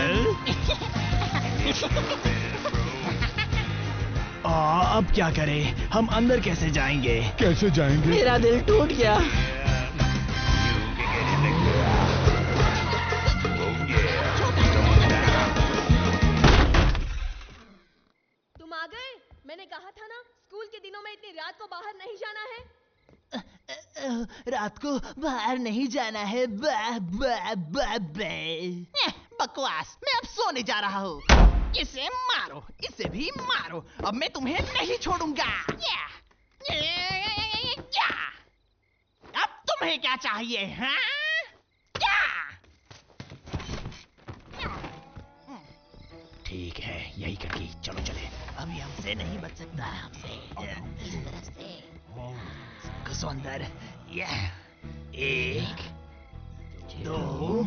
आ, अब क्या करें? हम अंदर कैसे जाएँगे? कैसे जाएँगे? मेरा दिल टूट गया। तुम आ गए? मैंने कहा था ना स्कूल के दिनों में इतनी रात को बाहर नहीं जाना है। रात को बाहर नहीं जाना है। बा, बा, बा, बा। बकवास मैं अब सोने जा रहा हूँ। इसे मारो इसे भी मारो। अब मैं तुम्हें नहीं छोड़ूँगा। या, ये, या। अब तुम्हें क्या चाहिए हाँ? क्या ठीक है यही करके चलो चले। अभी हमसे नहीं बच सकता। हमसे। इस है हमसे घुसो अंदर ये एक दो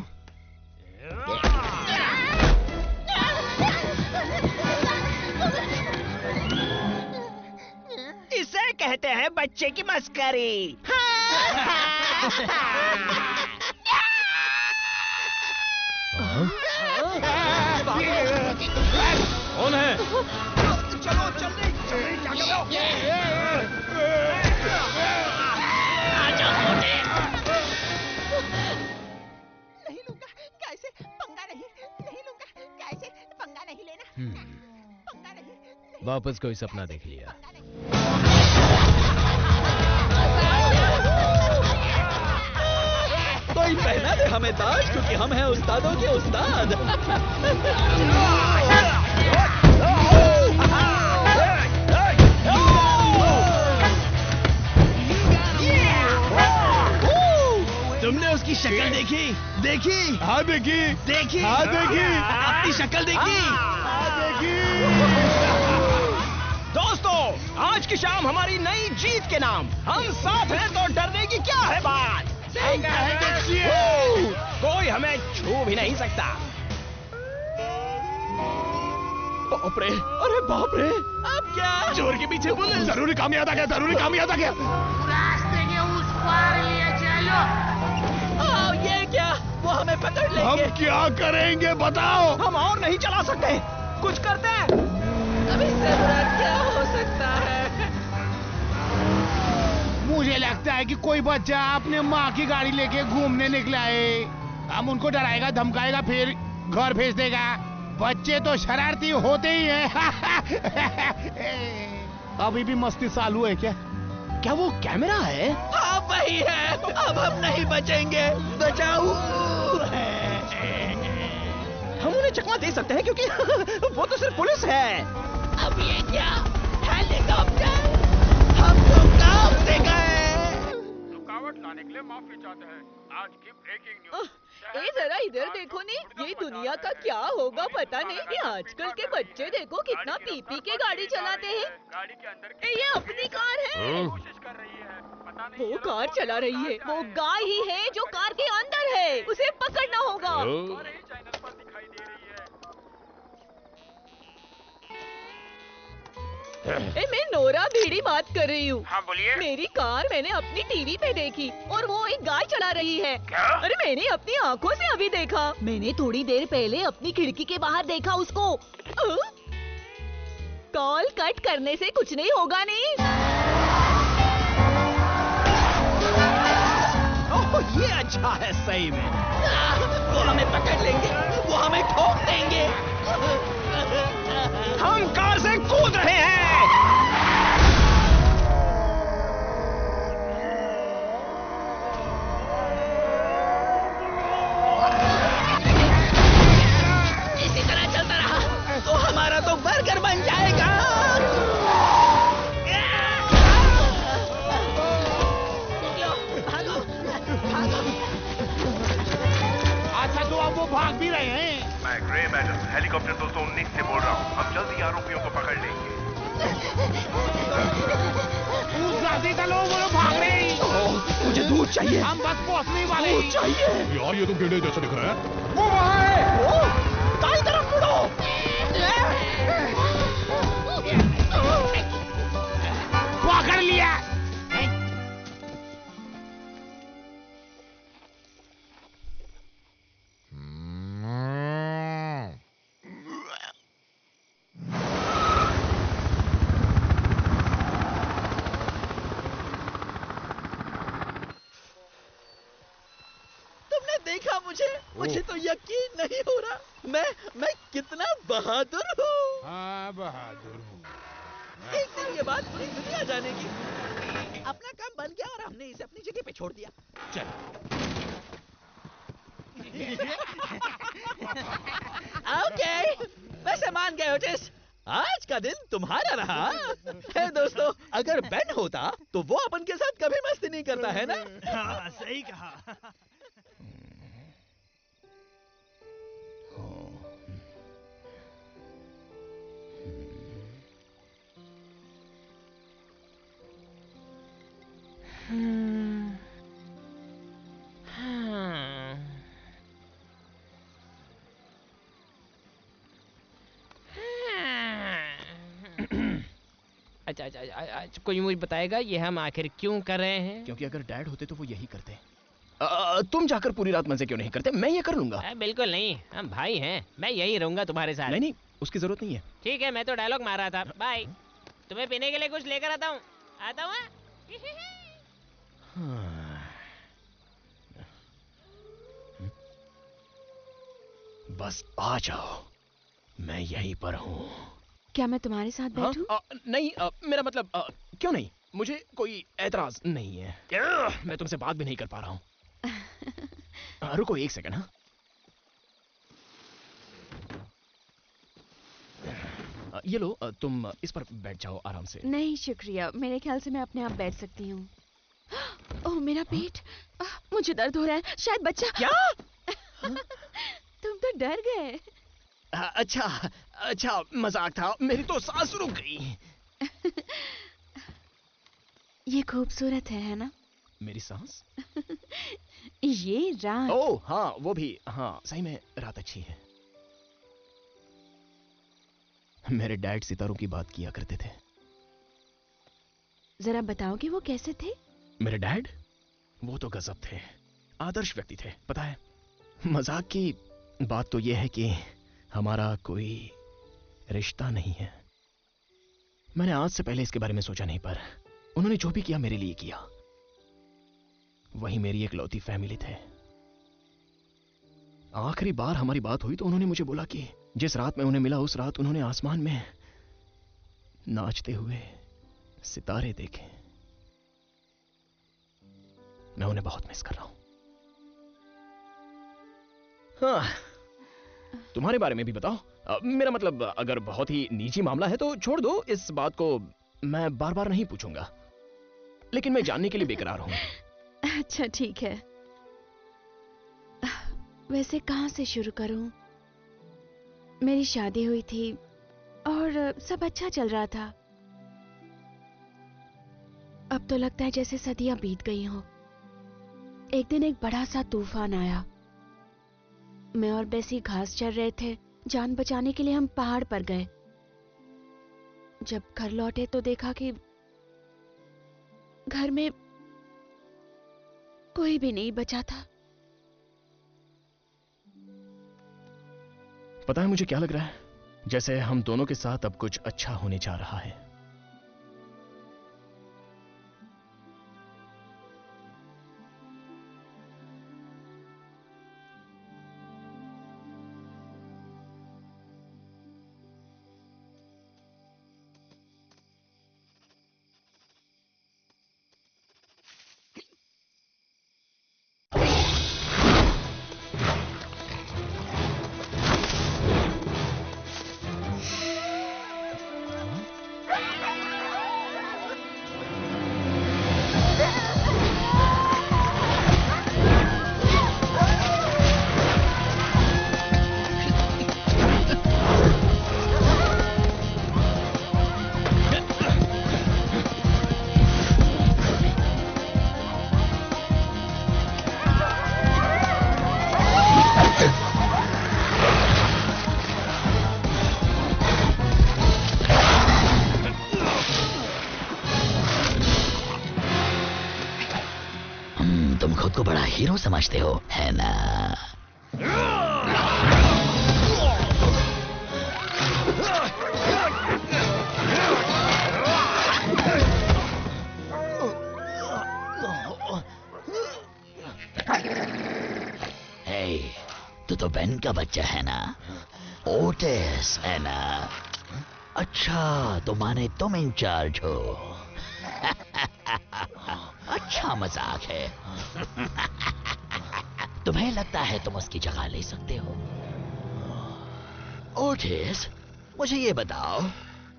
इसे कहते हैं बच्चे की मस्करी। कौन वापस कोई सपना देख लिया। कोई पहना दे हमें ताज क्योंकि हम हैं उस्तादों के उस्ताद। तुमने उसकी शक्ल देखी? देखी? हाँ देखी। देखी? हाँ देखी। अपनी शक्ल देखी? हाँ। देखी आज की शाम हमारी नई जीत के नाम। हम साथ हैं तो डरने की क्या है बात? कोई हमें छू भी नहीं सकता। बाप रे अरे बाप रे अब क्या? चोर के पीछे बोले ज़रूरी काम याद आ गया ज़रूरी काम याद आ गया। रास्ते के उस पार लिए चलो। आओ ये क्या? वो हमें पकड़ लेंगे। हम क्या करेंगे बताओ। हम और नहीं चला सकते। कुछ करते हैं। इससे बुरा क्या? है कि कोई बच्चा अपने माँ की गाड़ी लेके घूमने निकला है। हम उनको डराएगा धमकाएगा फिर घर भेज देगा। बच्चे तो शरारती होते ही हैं। अभी भी मस्ती चालू है क्या? क्या वो कैमरा है? हाँ वही है। अब हम नहीं बचेंगे। बचाओ। हम उन्हें चकमा दे सकते हैं क्योंकि वो तो सिर्फ़ पुलिस है। अब ये क्या? हेलीकॉप्टर? हम तो काम से गए। लाने के लिए माफ़ी चाहते हैं। आज की ब्रेकिंग न्यूज़ ए जरा इधर देखो नी ये दुनिया का क्या होगा पता नहीं ये आजकल के बच्चे देखो कितना पी पी के गाड़ी चलाते हैं। गाड़ी के अंदर ये अपनी कार है। कोशिश कर रही है। वो कार चला रही है वो गाय ही है जो कार के अंदर है उसे पकड़ना होगा। ए, मैं नोरा भेड़ी बात कर रही हूँ। हाँ बोलिए। मेरी कार मैंने अपनी टीवी पे देखी और वो एक गाय चला रही है। क्या? अरे मैंने अपनी आँखों से अभी देखा। मैंने थोड़ी देर पहले अपनी खिड़की के बाहर देखा उसको। कॉल कट करने से कुछ नहीं होगा नहीं? ओह, ये अच्छा है सही में। वो हमें पकड़ लेंगे वो हमें ठोक देंगे। हम कार से कूद रहे हैं। तो बन जाएगा। लो, भागो, भागो। अच्छा तो अब वो भाग भी रहे हैं। मैं ग्रे मैडम हेलीकॉप्टर 219 से बोल रहा हूँ। हम जल्दी आरोपियों को पकड़ लेंगे। चलो वो लोग भाग रहे मुझे दूध चाहिए। हम बस पहुँचने वाले दूध चाहिए। यार ये तो गेंडे जैसा दिख रहा है। वो वहाँ है। पकड़ लिया। तुमने देखा मुझे? मुझे तो यकीन नहीं हो रहा। मैं मैं बहादुर हूँ। हाँ बहादुर हूँ। एक दिन ये बात पूरी दुनिया जानेगी। अपना काम बन गया और हमने इसे अपनी जगह पे छोड़ दिया। ओके वैसे मान गए ओटिस आज का दिन तुम्हारा रहा। है दोस्तों अगर बेन होता तो वो अपन के साथ कभी मस्ती नहीं करता है ना? हाँ, सही कहा। अच्छा अच्छा अच्छा, अच्छा कोई मुझे बताएगा ये हम आखिर क्यों कर रहे हैं? क्योंकि अगर डैड होते तो वो यही करते। अ, तुम जाकर पूरी रात मज़े क्यों नहीं करते? मैं ये कर लूँगा। अ, बिल्कुल नहीं हम भाई हैं मैं यही रहूँगा तुम्हारे साथ। नहीं नहीं उसकी ज़रूरत नहीं है। ठीक है मैं तो डायलॉग मार रहा था। बाय तुम्हें पीने के लिए कुछ लेकर आता हूँ। आता हूँ हाँ? बस आ जाओ। मैं यहीं पर हूँ। क्या मैं तुम्हारे साथ हाँ? बैठूं? अ, नहीं अ, मेरा मतलब अ, क्यों नहीं? मुझे कोई एतराज़ नहीं है। मैं तुमसे बात भी नहीं कर पा रहा हूँ। रुको एक सेकंड हाँ? ये लो तुम इस पर बैठ जाओ आराम से। नहीं शुक्रिया। मेरे ख्याल से मैं अपने आप बैठ सकती हूँ। ओह मेरा पेट। आह, मुझे दर्द हो रहा है। शायद बच्चा क्या? तुम तो डर गए। अच्छा अच्छा मज़ाक था। मेरी तो सांस रुक गई। ये खूबसूरत है है ना? मेरी सांस? ये रात। ओह हाँ वो भी। हाँ सही में रात अच्छी है। मेरे डैड सितारों की बात किया करते थे। जरा बताओगे वो कैसे थे? मेरे डैड? वो तो गजब थे, आदर्श व्यक्ति थे, पता है। मज़ाक की बात तो यह है कि हमारा कोई रिश्ता नहीं है। मैंने आज से पहले इसके बारे में सोचा नहीं, पर उन्होंने जो भी किया मेरे लिए किया। वही मेरी एक लौती फैमिली थे। आखिरी बार हमारी बात हुई तो उन्होंने मुझे बोला कि जिस रात में उन्हें मिला, उस रात उन्होंने आसमान में नाचते हुए सितारे देखे। मैं उन्हें बहुत मिस कर रहा हूँ। हाँ। तुम्हारे बारे में भी बताओ। मेरा मतलब अगर बहुत ही निजी मामला है तो छोड़ दो इस बात को मैं बार बार नहीं पूछूँगा। लेकिन मैं जानने के लिए बेकरार हूँ। अच्छा ठीक है। वैसे कहाँ से शुरू करूँ? मेरी शादी हुई थी और सब अच्छा चल रहा था। अब तो लगता है जैसे सदियाँ बीत गई हों। एक दिन एक बड़ा सा तूफ़ान आया। मैं और बेसी घास चर रहे थे। जान बचाने के लिए हम पहाड़ पर गए। जब घर लौटे तो देखा कि घर में कोई भी नहीं बचा था। पता है मुझे क्या लग रहा है? जैसे हम दोनों के साथ अब कुछ अच्छा होने जा रहा है। समझते हो, है ना? तू तो बेन का बच्चा है ना? ओटिस है ना? अच्छा तो माने तुम इंचार्ज हो। अच्छा मज़ाक है। तुम्हें लगता है तुम उसकी जगह ले सकते हो? ओटिस मुझे ये बताओ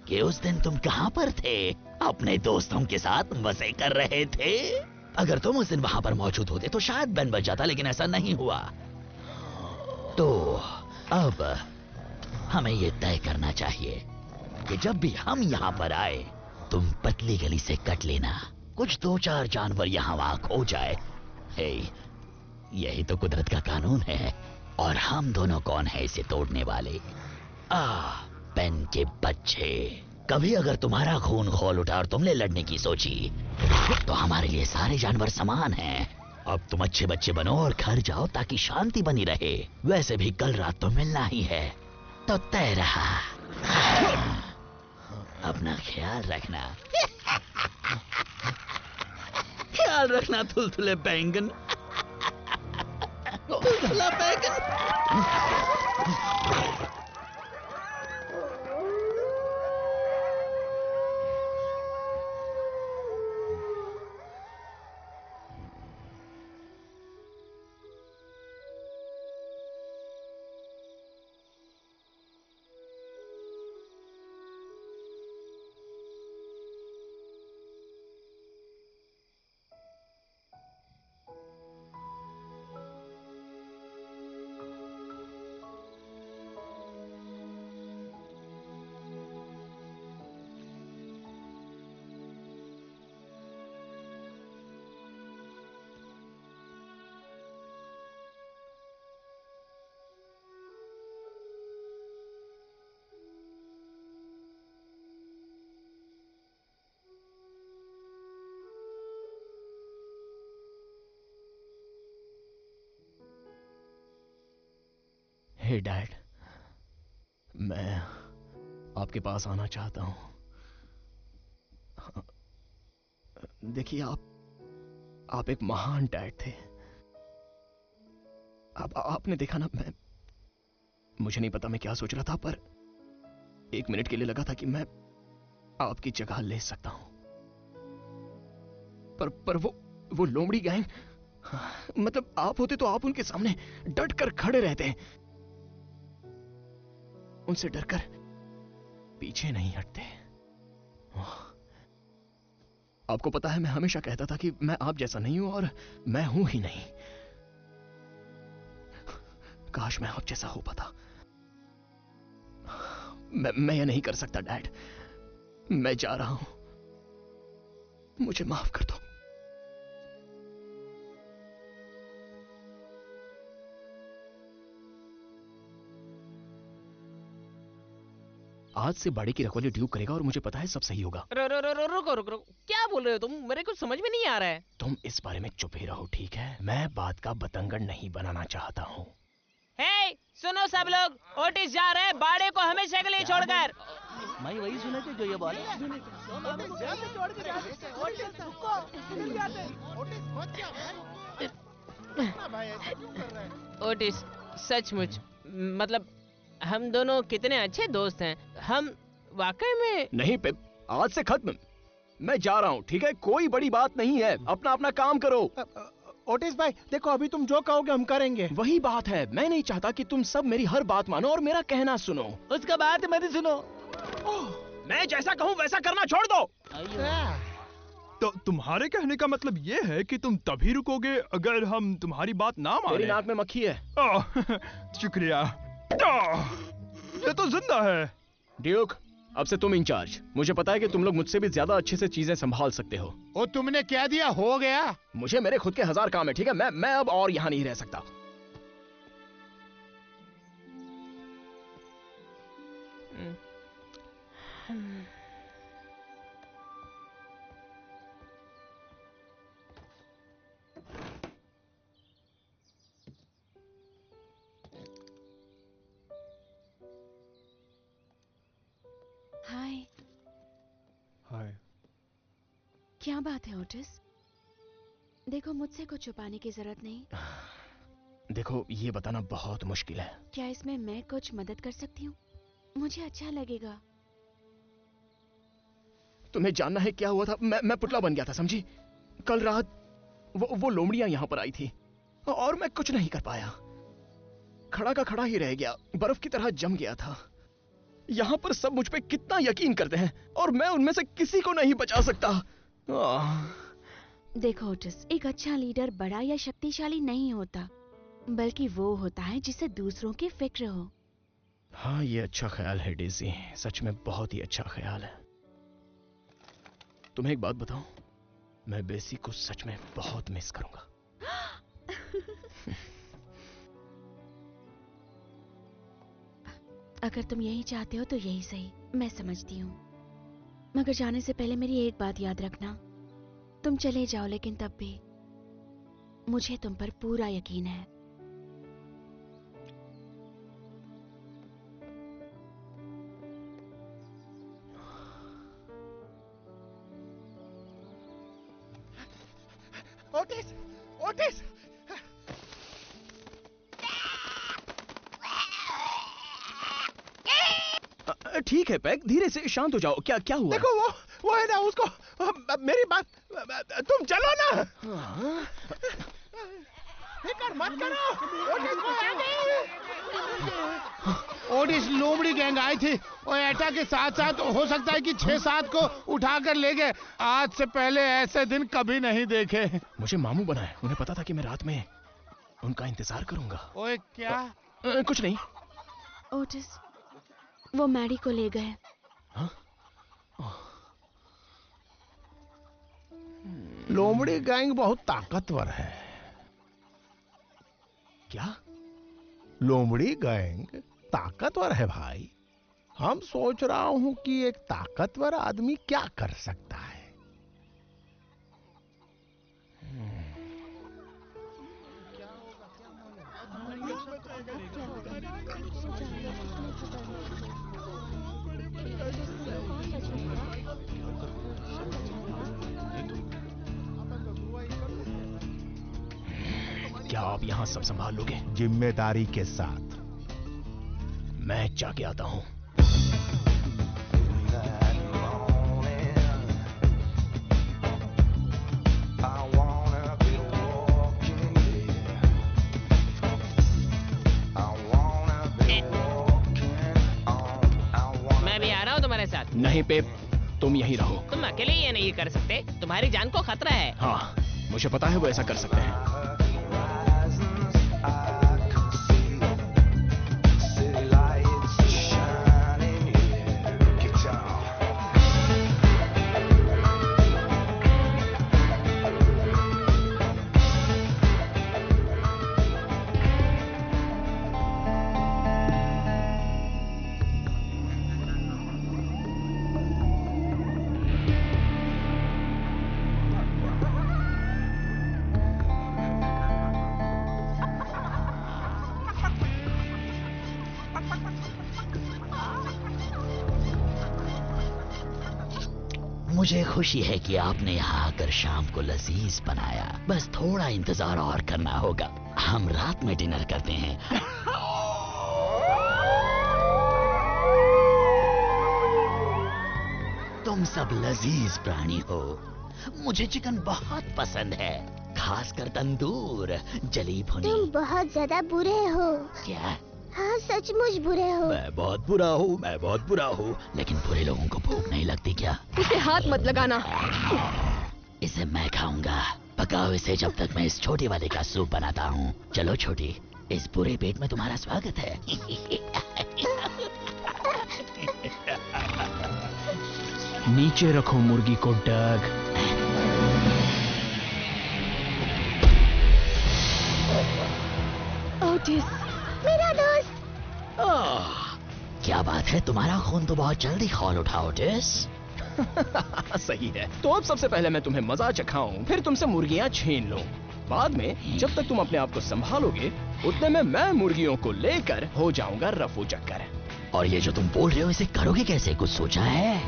कि उस दिन तुम कहाँ पर थे? अपने दोस्तों के साथ मज़े कर रहे थे? अगर तुम उस दिन वहाँ पर मौजूद होते तो शायद बेन बच जाता, लेकिन ऐसा नहीं हुआ। तो अब हमें ये तय करना चाहिए कि जब भी हम यहाँ पर आए, तुम पतली गली से कट लेना। कुछ दो चार जानवर यहाँ वहाँ खो जाए। हे यही तो कुदरत का कानून है। और हम दोनों कौन है इसे तोड़ने वाले? आ, पेन के बच्चे। कभी अगर तुम्हारा खून खोल उठा और तुमने लड़ने की सोची तो हमारे लिए सारे जानवर समान हैं। अब तुम अच्छे बच्चे बनो और घर जाओ ताकि शांति बनी रहे। वैसे भी कल रात तो मिलना ही है। तो तय रहा। अपना ख्याल रखना। ख्याल रखना, थुलथुले बैंगन। थुलथुला बैंगन हे डैड मैं आपके पास आना चाहता हूँ। देखिए, आप आप एक महान डैड थे। आप, आपने देखा ना, मैं, मुझे नहीं पता मैं क्या सोच रहा था, पर एक मिनट के लिए लगा था कि मैं आपकी जगह ले सकता हूँ। पर पर वो वो लोमड़ी गैंग मतलब आप होते तो आप उनके सामने डट कर खड़े रहते। उनसे डरकर पीछे नहीं हटते। आपको पता है, मैं हमेशा कहता था कि मैं आप जैसा नहीं हूँ और मैं हूँ ही नहीं। काश मैं आप जैसा हो पाता। मैं मैं ये नहीं कर सकता, डैड। मैं जा रहा हूँ। मुझे माफ़ कर दो। आज से बाड़ी की रखवाली ड्यूब करेगा और मुझे पता है सब सही होगा रो रो रो रो रुको रुको रुको क्या बोल रहे हो तुम मेरे कुछ समझ में नहीं आ रहा है तुम इस बारे में चुप ही रहो ठीक है मैं बात का बतंगड़ नहीं बनाना चाहता हूँ हे सुनो सब लोग ओटिस जा रहे हैं बाड़े को हमेशा के लिए छोड़कर मैं वही सुना था जो ये बोले ओटिस सचमुच मतलब हम दोनों कितने अच्छे दोस्त हैं। हम वाकई में नहीं पिप आज से खत्म। मैं जा रहा हूँ ठीक है? कोई बड़ी बात नहीं है। अपना अपना काम करो। ओटिस भाई देखो अभी तुम जो कहोगे हम करेंगे। वही बात है। मैं नहीं चाहता कि तुम सब मेरी हर बात मानो और मेरा कहना सुनो। उसका बात मत सुनो। मैं जैसा कहूँ वैसा करना छोड़ दो। तो तुम्हारे कहने का मतलब ये है कि तुम तभी रुकोगे अगर हम तुम्हारी बात ना माने। मेरी नाक में मक्खी है। आह, शुक्रिया। ये तो ज़िंदा है। ड्यूक अब से तुम इंचार्ज। मुझे पता है कि तुम लोग मुझसे भी ज़्यादा अच्छे से चीज़ें संभाल सकते हो। ओ तुमने क्या दिया? हो गया? मुझे मेरे खुद के हज़ार काम है ठीक है? मैं मैं अब और यहाँ नहीं रह सकता। हाय क्या बात है ओटिस? देखो मुझसे कुछ छुपाने की ज़रूरत नहीं। देखो ये बताना बहुत मुश्किल है। क्या इसमें मैं कुछ मदद कर सकती हूँ? मुझे अच्छा लगेगा। तुम्हें जानना है क्या हुआ था? मैं मैं पुतला बन गया था समझी? कल रात वो वो लोमड़ियाँ यहाँ पर आई थी। और मैं कुछ नहीं कर पाया। खड़ा का खड़ा ही रह गया। बर्फ़ की तरह जम गया था। यहाँ पर सब मुझ पे कितना यकीन करते हैं और मैं उनमें से किसी को नहीं बचा सकता। देखो ओटिस एक अच्छा लीडर बड़ा या शक्तिशाली नहीं होता बल्कि वो होता है जिसे दूसरों की फ़िक्र हो। हाँ ये अच्छा ख्याल है डेजी। सच में बहुत ही अच्छा ख्याल है। तुम्हें एक बात बताऊँ? मैं बेसी को सच में बहुत मिस करूँगा। अगर तुम यही चाहते हो तो यही सही। मैं समझती हूँ। मगर जाने से पहले मेरी एक बात याद रखना। तुम चले जाओ, लेकिन तब भी मुझे तुम पर पूरा यकीन है। ठीक है पैक। धीरे से शांत हो जाओ। क्या क्या हुआ? देखो वो वो है ना उसको मेरी बात तुम चलो ना। फिकर मत करो। ओटिस को आ गई ओडिस लोमड़ी गैंग आई थी और एटा के साथ साथ हो सकता है कि छह सात को उठाकर ले गए। आज से पहले ऐसे दिन कभी नहीं देखे। मुझे मामू बनाए। उन्हें पता था कि मैं रात में उनका इंतज़ार करूँगा। ओए क्या? अ, कुछ नहीं। ओटिस वो मैडी को ले गए। लोमड़ी गैंग बहुत ताकतवर है। क्या? लोमड़ी गैंग ताकतवर है भाई। हम सोच रहा हूँ कि एक ताकतवर आदमी क्या कर सकता है। क्या आप यहाँ सब संभाल लोगे? ज़िम्मेदारी के साथ। मैं जाके आता हूँ। पेप तुम यही रहो। तुम अकेले ये नहीं कर सकते। तुम्हारी जान को खतरा है। हाँ मुझे पता है वो ऐसा कर सकते हैं। खुशी है कि आपने यहाँ आकर शाम को लजीज बनाया। बस थोड़ा इंतज़ार और करना होगा। हम रात में डिनर करते हैं। तुम सब लजीज प्राणी हो। मुझे चिकन बहुत पसंद है खासकर तंदूर जली भुनी तुम बहुत ज़्यादा बुरे हो। क्या? हाँ सचमुच बुरे हो। मैं बहुत बुरा हूँ मैं बहुत बुरा हूँ लेकिन बुरे लोगों को भूख नहीं लगती क्या? उसे हाथ मत लगाना। इसे मैं खाऊँगा। पकाओ इसे जब तक मैं इस छोटे वाले का सूप बनाता हूँ। चलो छोटी इस बुरे पेट में तुम्हारा स्वागत है। नीचे रखो मुर्गी को डग। ओटिस है तुम्हारा खून तो बहुत जल्दी खोल उठा ओटिस सही है। तो अब सबसे पहले मैं तुम्हें मज़ा चखाऊं फिर तुमसे मुर्गियाँ छीन लूँ। बाद में जब तक तुम अपने आप को संभालोगे उतने में मैं मुर्गियों को लेकर हो जाऊँगा रफू चक्कर। और ये जो तुम बोल रहे हो इसे करोगे कैसे? कुछ सोचा है?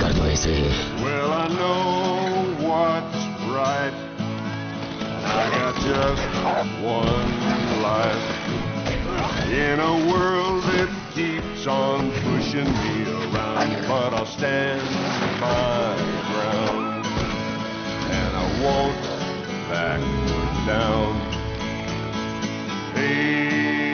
कर दो इसे। Just one life. In a world that keeps on pushing me around, but I'll stand my ground. And I won't back down. Hey,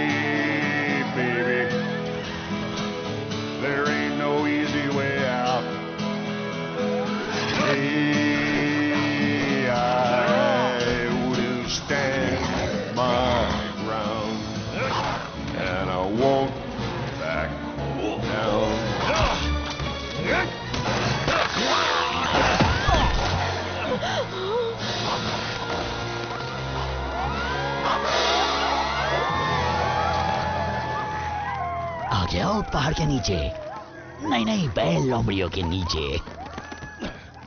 हो पहाड़ के नीचे। नहीं नहीं बैल लोमड़ियों के नीचे।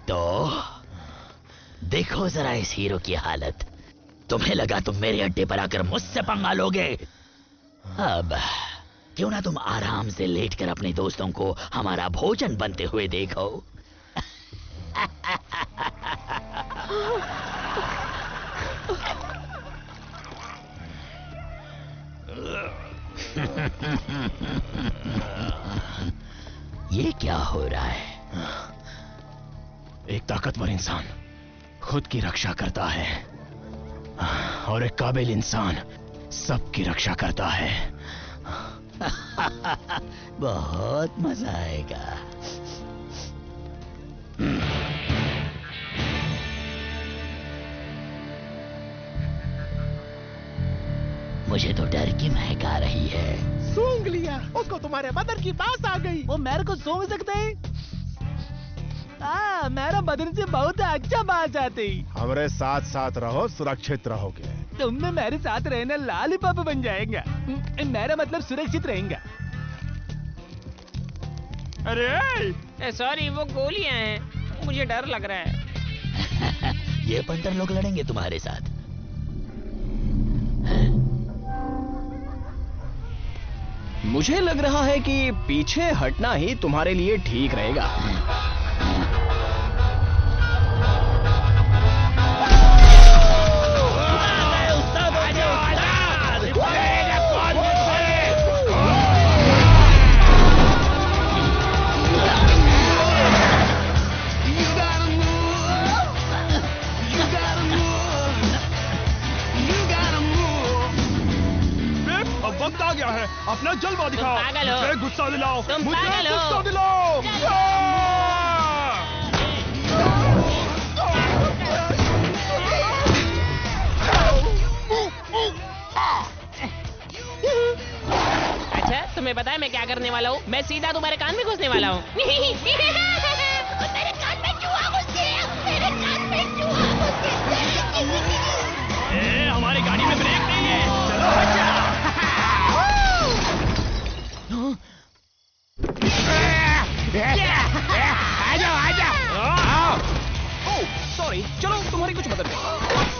तो देखो जरा इस हीरो की हालत। तुम्हें लगा तुम मेरे अड्डे पर आकर मुझसे पंगा लोगे। अब क्यों ना तुम आराम से लेटकर अपने दोस्तों को हमारा भोजन बनते हुए देखो। ये क्या हो रहा है? एक ताकतवर इंसान खुद की रक्षा करता है। और एक काबिल इंसान सबकी रक्षा करता है। बहुत मज़ा आएगा। मुझे तो डर की महक आ रही है। सूंघ लिया। उसको तुम्हारे बदन की बास आ गई। वो मेरे को सूंघ सकते हैं? हाँ मेरा बदन से बहुत अच्छा बात आती हमारे साथ साथ रहो सुरक्षित रहोगे। तुम में मेरे साथ रहना लॉलीपॉप बन जाएगा। मेरा मतलब सुरक्षित रहेगा। अरे सॉरी वो गोलियाँ हैं। मुझे डर लग रहा है। ये पंतर लोग लड़ेंगे तुम्हारे साथ। मुझे लग रहा है कि पीछे हटना ही तुम्हारे लिए ठीक रहेगा। गया है। अपना जलवा दिखाओ। मुझे गुस्सा दिलाओ। मुझे गुस्सा दिलाओ। अच्छा तुम्हें पता है मैं क्या करने वाला हूँ? मैं सीधा तुम्हारे कान में घुसने वाला हूँ। मेरे कान में चूहा घुस गया मेरे कान में चूहा घुस गया हमारी गाड़ी में ब्रेक नहीं है। चलो हट सॉरी चलो तुम्हारी कुछ मदद नहीं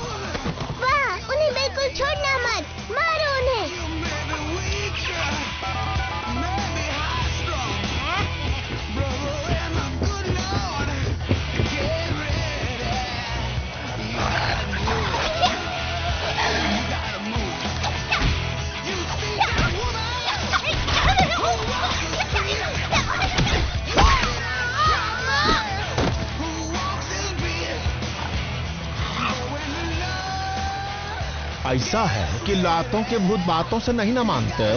ऐसा है कि लातों के भूत बातों से नहीं ना मानते।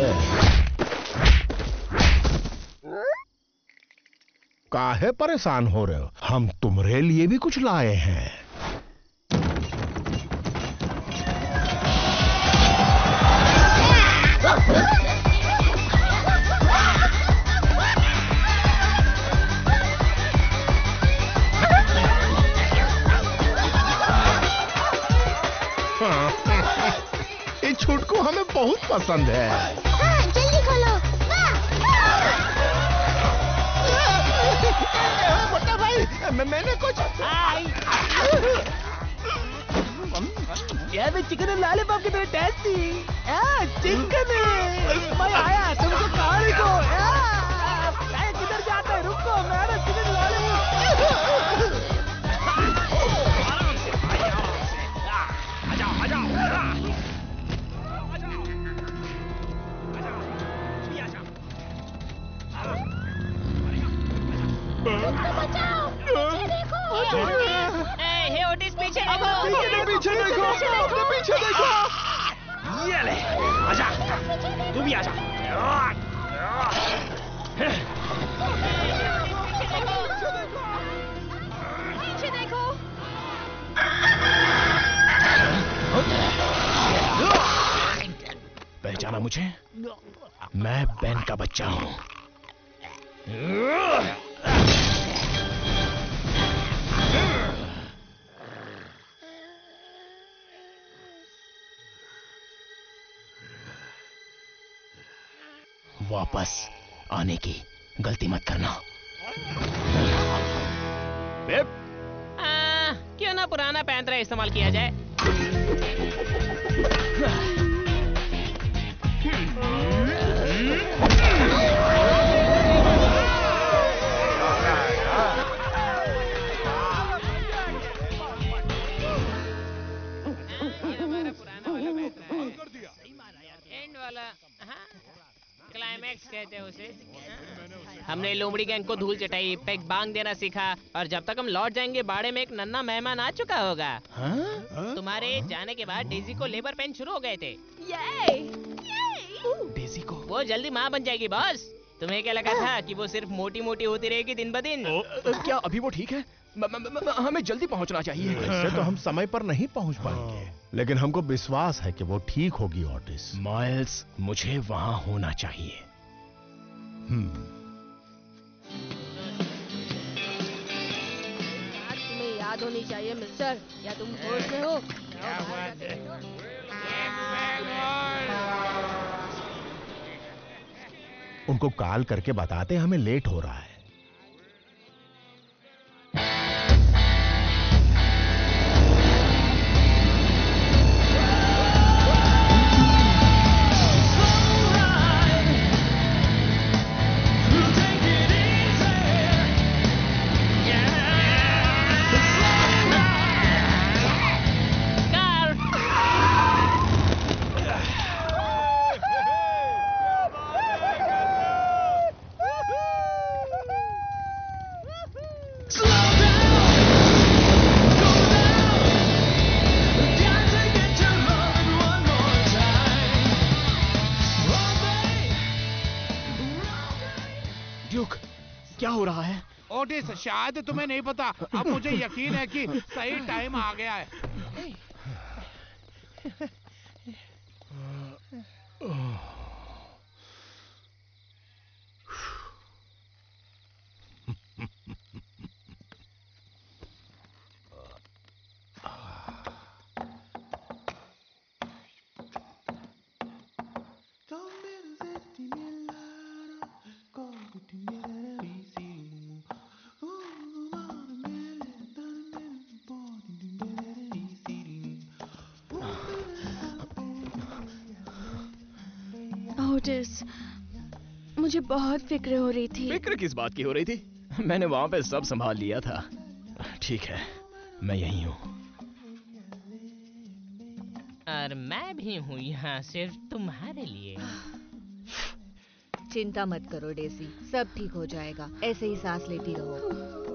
काहे परेशान हो रहे हो? हम तुम्हारे लिए भी कुछ लाए हैं हाँ, छुटकू हमें बहुत पसंद है। हाँ, जल्दी खोलो। मोटा भाई मैं, मैंने कुछ यार मैं चिकन लॉलीपॉप की तरह टेस्टी चिकन मैं आया तुमको कहा आ, किधर जाता है? रुको मेरा चिकन हे ओटिस पीछे देखो। पीछे पीछे देखो पीछे देखो। ये ले आजा। तू भी आजा। पीछे देखो। पहचाना मुझे? मैं बेन का बच्चा हूँ। वापस आने की गलती मत करना। बेब, आ, क्यों ना पुराना पैंतरा इस्तेमाल किया जाए? एंड क्लाइमैक्स कहते हैं उसे। हाँ। हमने लोमड़ी गैंग को धूल चटाई पैक बांग देना सीखा और जब तक हम लौट जाएँगे बाड़े में एक नन्ना मेहमान आ चुका होगा। तुम्हारे जाने के बाद डेजी को लेबर पेन शुरू हो गए थे। डेजी को? वो जल्दी माँ बन जाएगी बॉस। तुम्हें क्या लगा था कि वो सिर्फ़ मोटी मोटी होती रहेगी दिन ब दिन? क्या अभी वो ठीक है? हमें जल्दी पहुँचना चाहिए। वैसे तो हम समय पर नहीं पहुँच पाएँगे। लेकिन हमको विश्वास है कि वो ठीक होगी ऑटिस माइल्स मुझे वहाँ होना चाहिए। तुम्हें याद होनी चाहिए मिस्टर या तुम होश में हो उनको कॉल करके बताते हमें लेट हो रहा है। शायद तुम्हें नहीं पता। अब मुझे यकीन है कि सही टाइम आ गया है। ओटिस मुझे बहुत फ़िक्र हो रही थी। फ़िक्र किस बात की हो रही थी? मैंने वहाँ पे सब संभाल लिया था। ठीक है मैं यही हूँ। और मैं भी हूँ यहाँ सिर्फ़ तुम्हारे लिए। चिंता मत करो डेसी सब ठीक हो जाएगा। ऐसे ही सांस लेती रहो।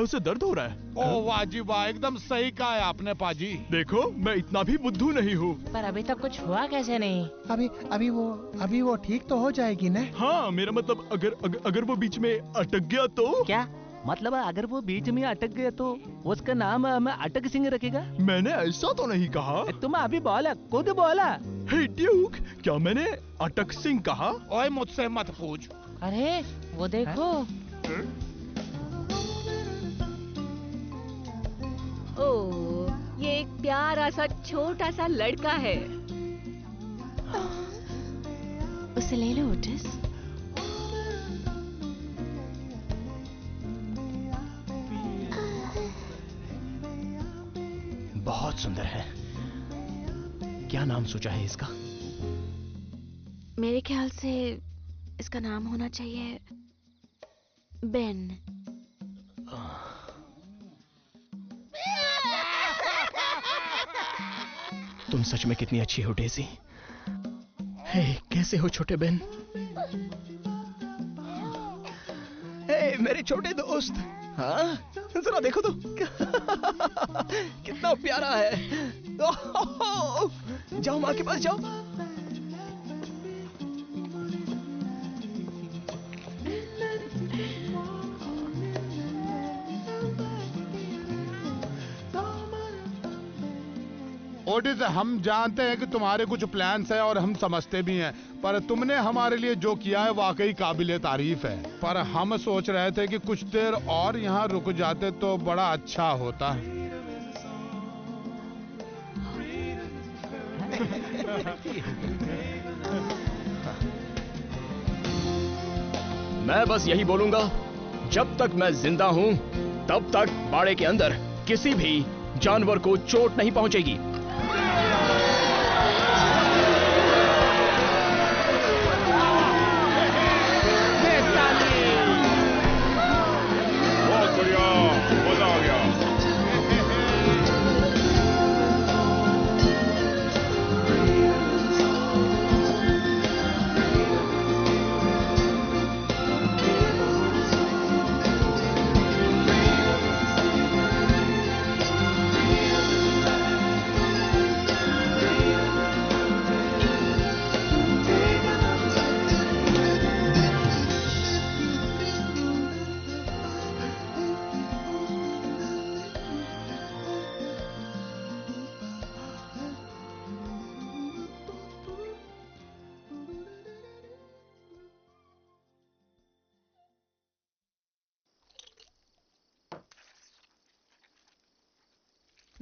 है उसे दर्द हो रहा है। ओ वाह जी वाह एकदम सही कहा है आपने पाजी। देखो मैं इतना भी बुद्धू नहीं हूँ। पर अभी तक कुछ हुआ कैसे नहीं? अभी अभी वो अभी वो ठीक तो हो जाएगी ना? हाँ मेरा मतलब अगर अगर, अगर वो बीच में अटक गया तो? क्या? मतलब अगर वो बीच में अटक गया तो उसका नाम हम अटक सिंह रखेगा? मैंने ऐसा तो नहीं कहा। तुम अभी बोला खुद बोला। हे ड्यूक क्या मैंने अटक सिंह कहा? ओए मुझसे मत पूछ। अरे वो देखो। प्यारा सा छोटा सा लड़का है। उसे ले लो ओटिस बहुत सुंदर है। क्या नाम सोचा है इसका? मेरे ख्याल से इसका नाम होना चाहिए बेन। तुम सच में कितनी अच्छी हो, डेजी। हे, कैसे हो छोटे बहन? हे, मेरे छोटे दोस्त। हाँ? जरा देखो तो। कितना प्यारा है। जाओ माँ के पास जाओ। ओटिस हम जानते हैं कि तुम्हारे कुछ प्लान्स हैं और हम समझते भी हैं। पर तुमने हमारे लिए जो किया है, वाकई काबिल तारीफ़ है। पर हम सोच रहे थे कि कुछ देर और यहाँ रुक जाते तो बड़ा अच्छा होता। मैं बस यही बोलूँगा, जब तक मैं ज़िंदा हूँ, तब तक बाड़े के अंदर किसी भी जानवर को चोट नहीं पहुंचेगी।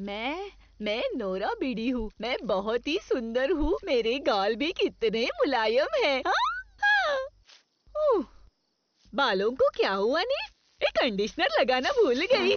मैं मैं नोरा बीडी हूँ। मैं बहुत ही सुंदर हूँ। मेरे गाल भी कितने मुलायम है। हाँ? हाँ। बालों को क्या हुआ नी? एक कंडीशनर लगाना भूल गई।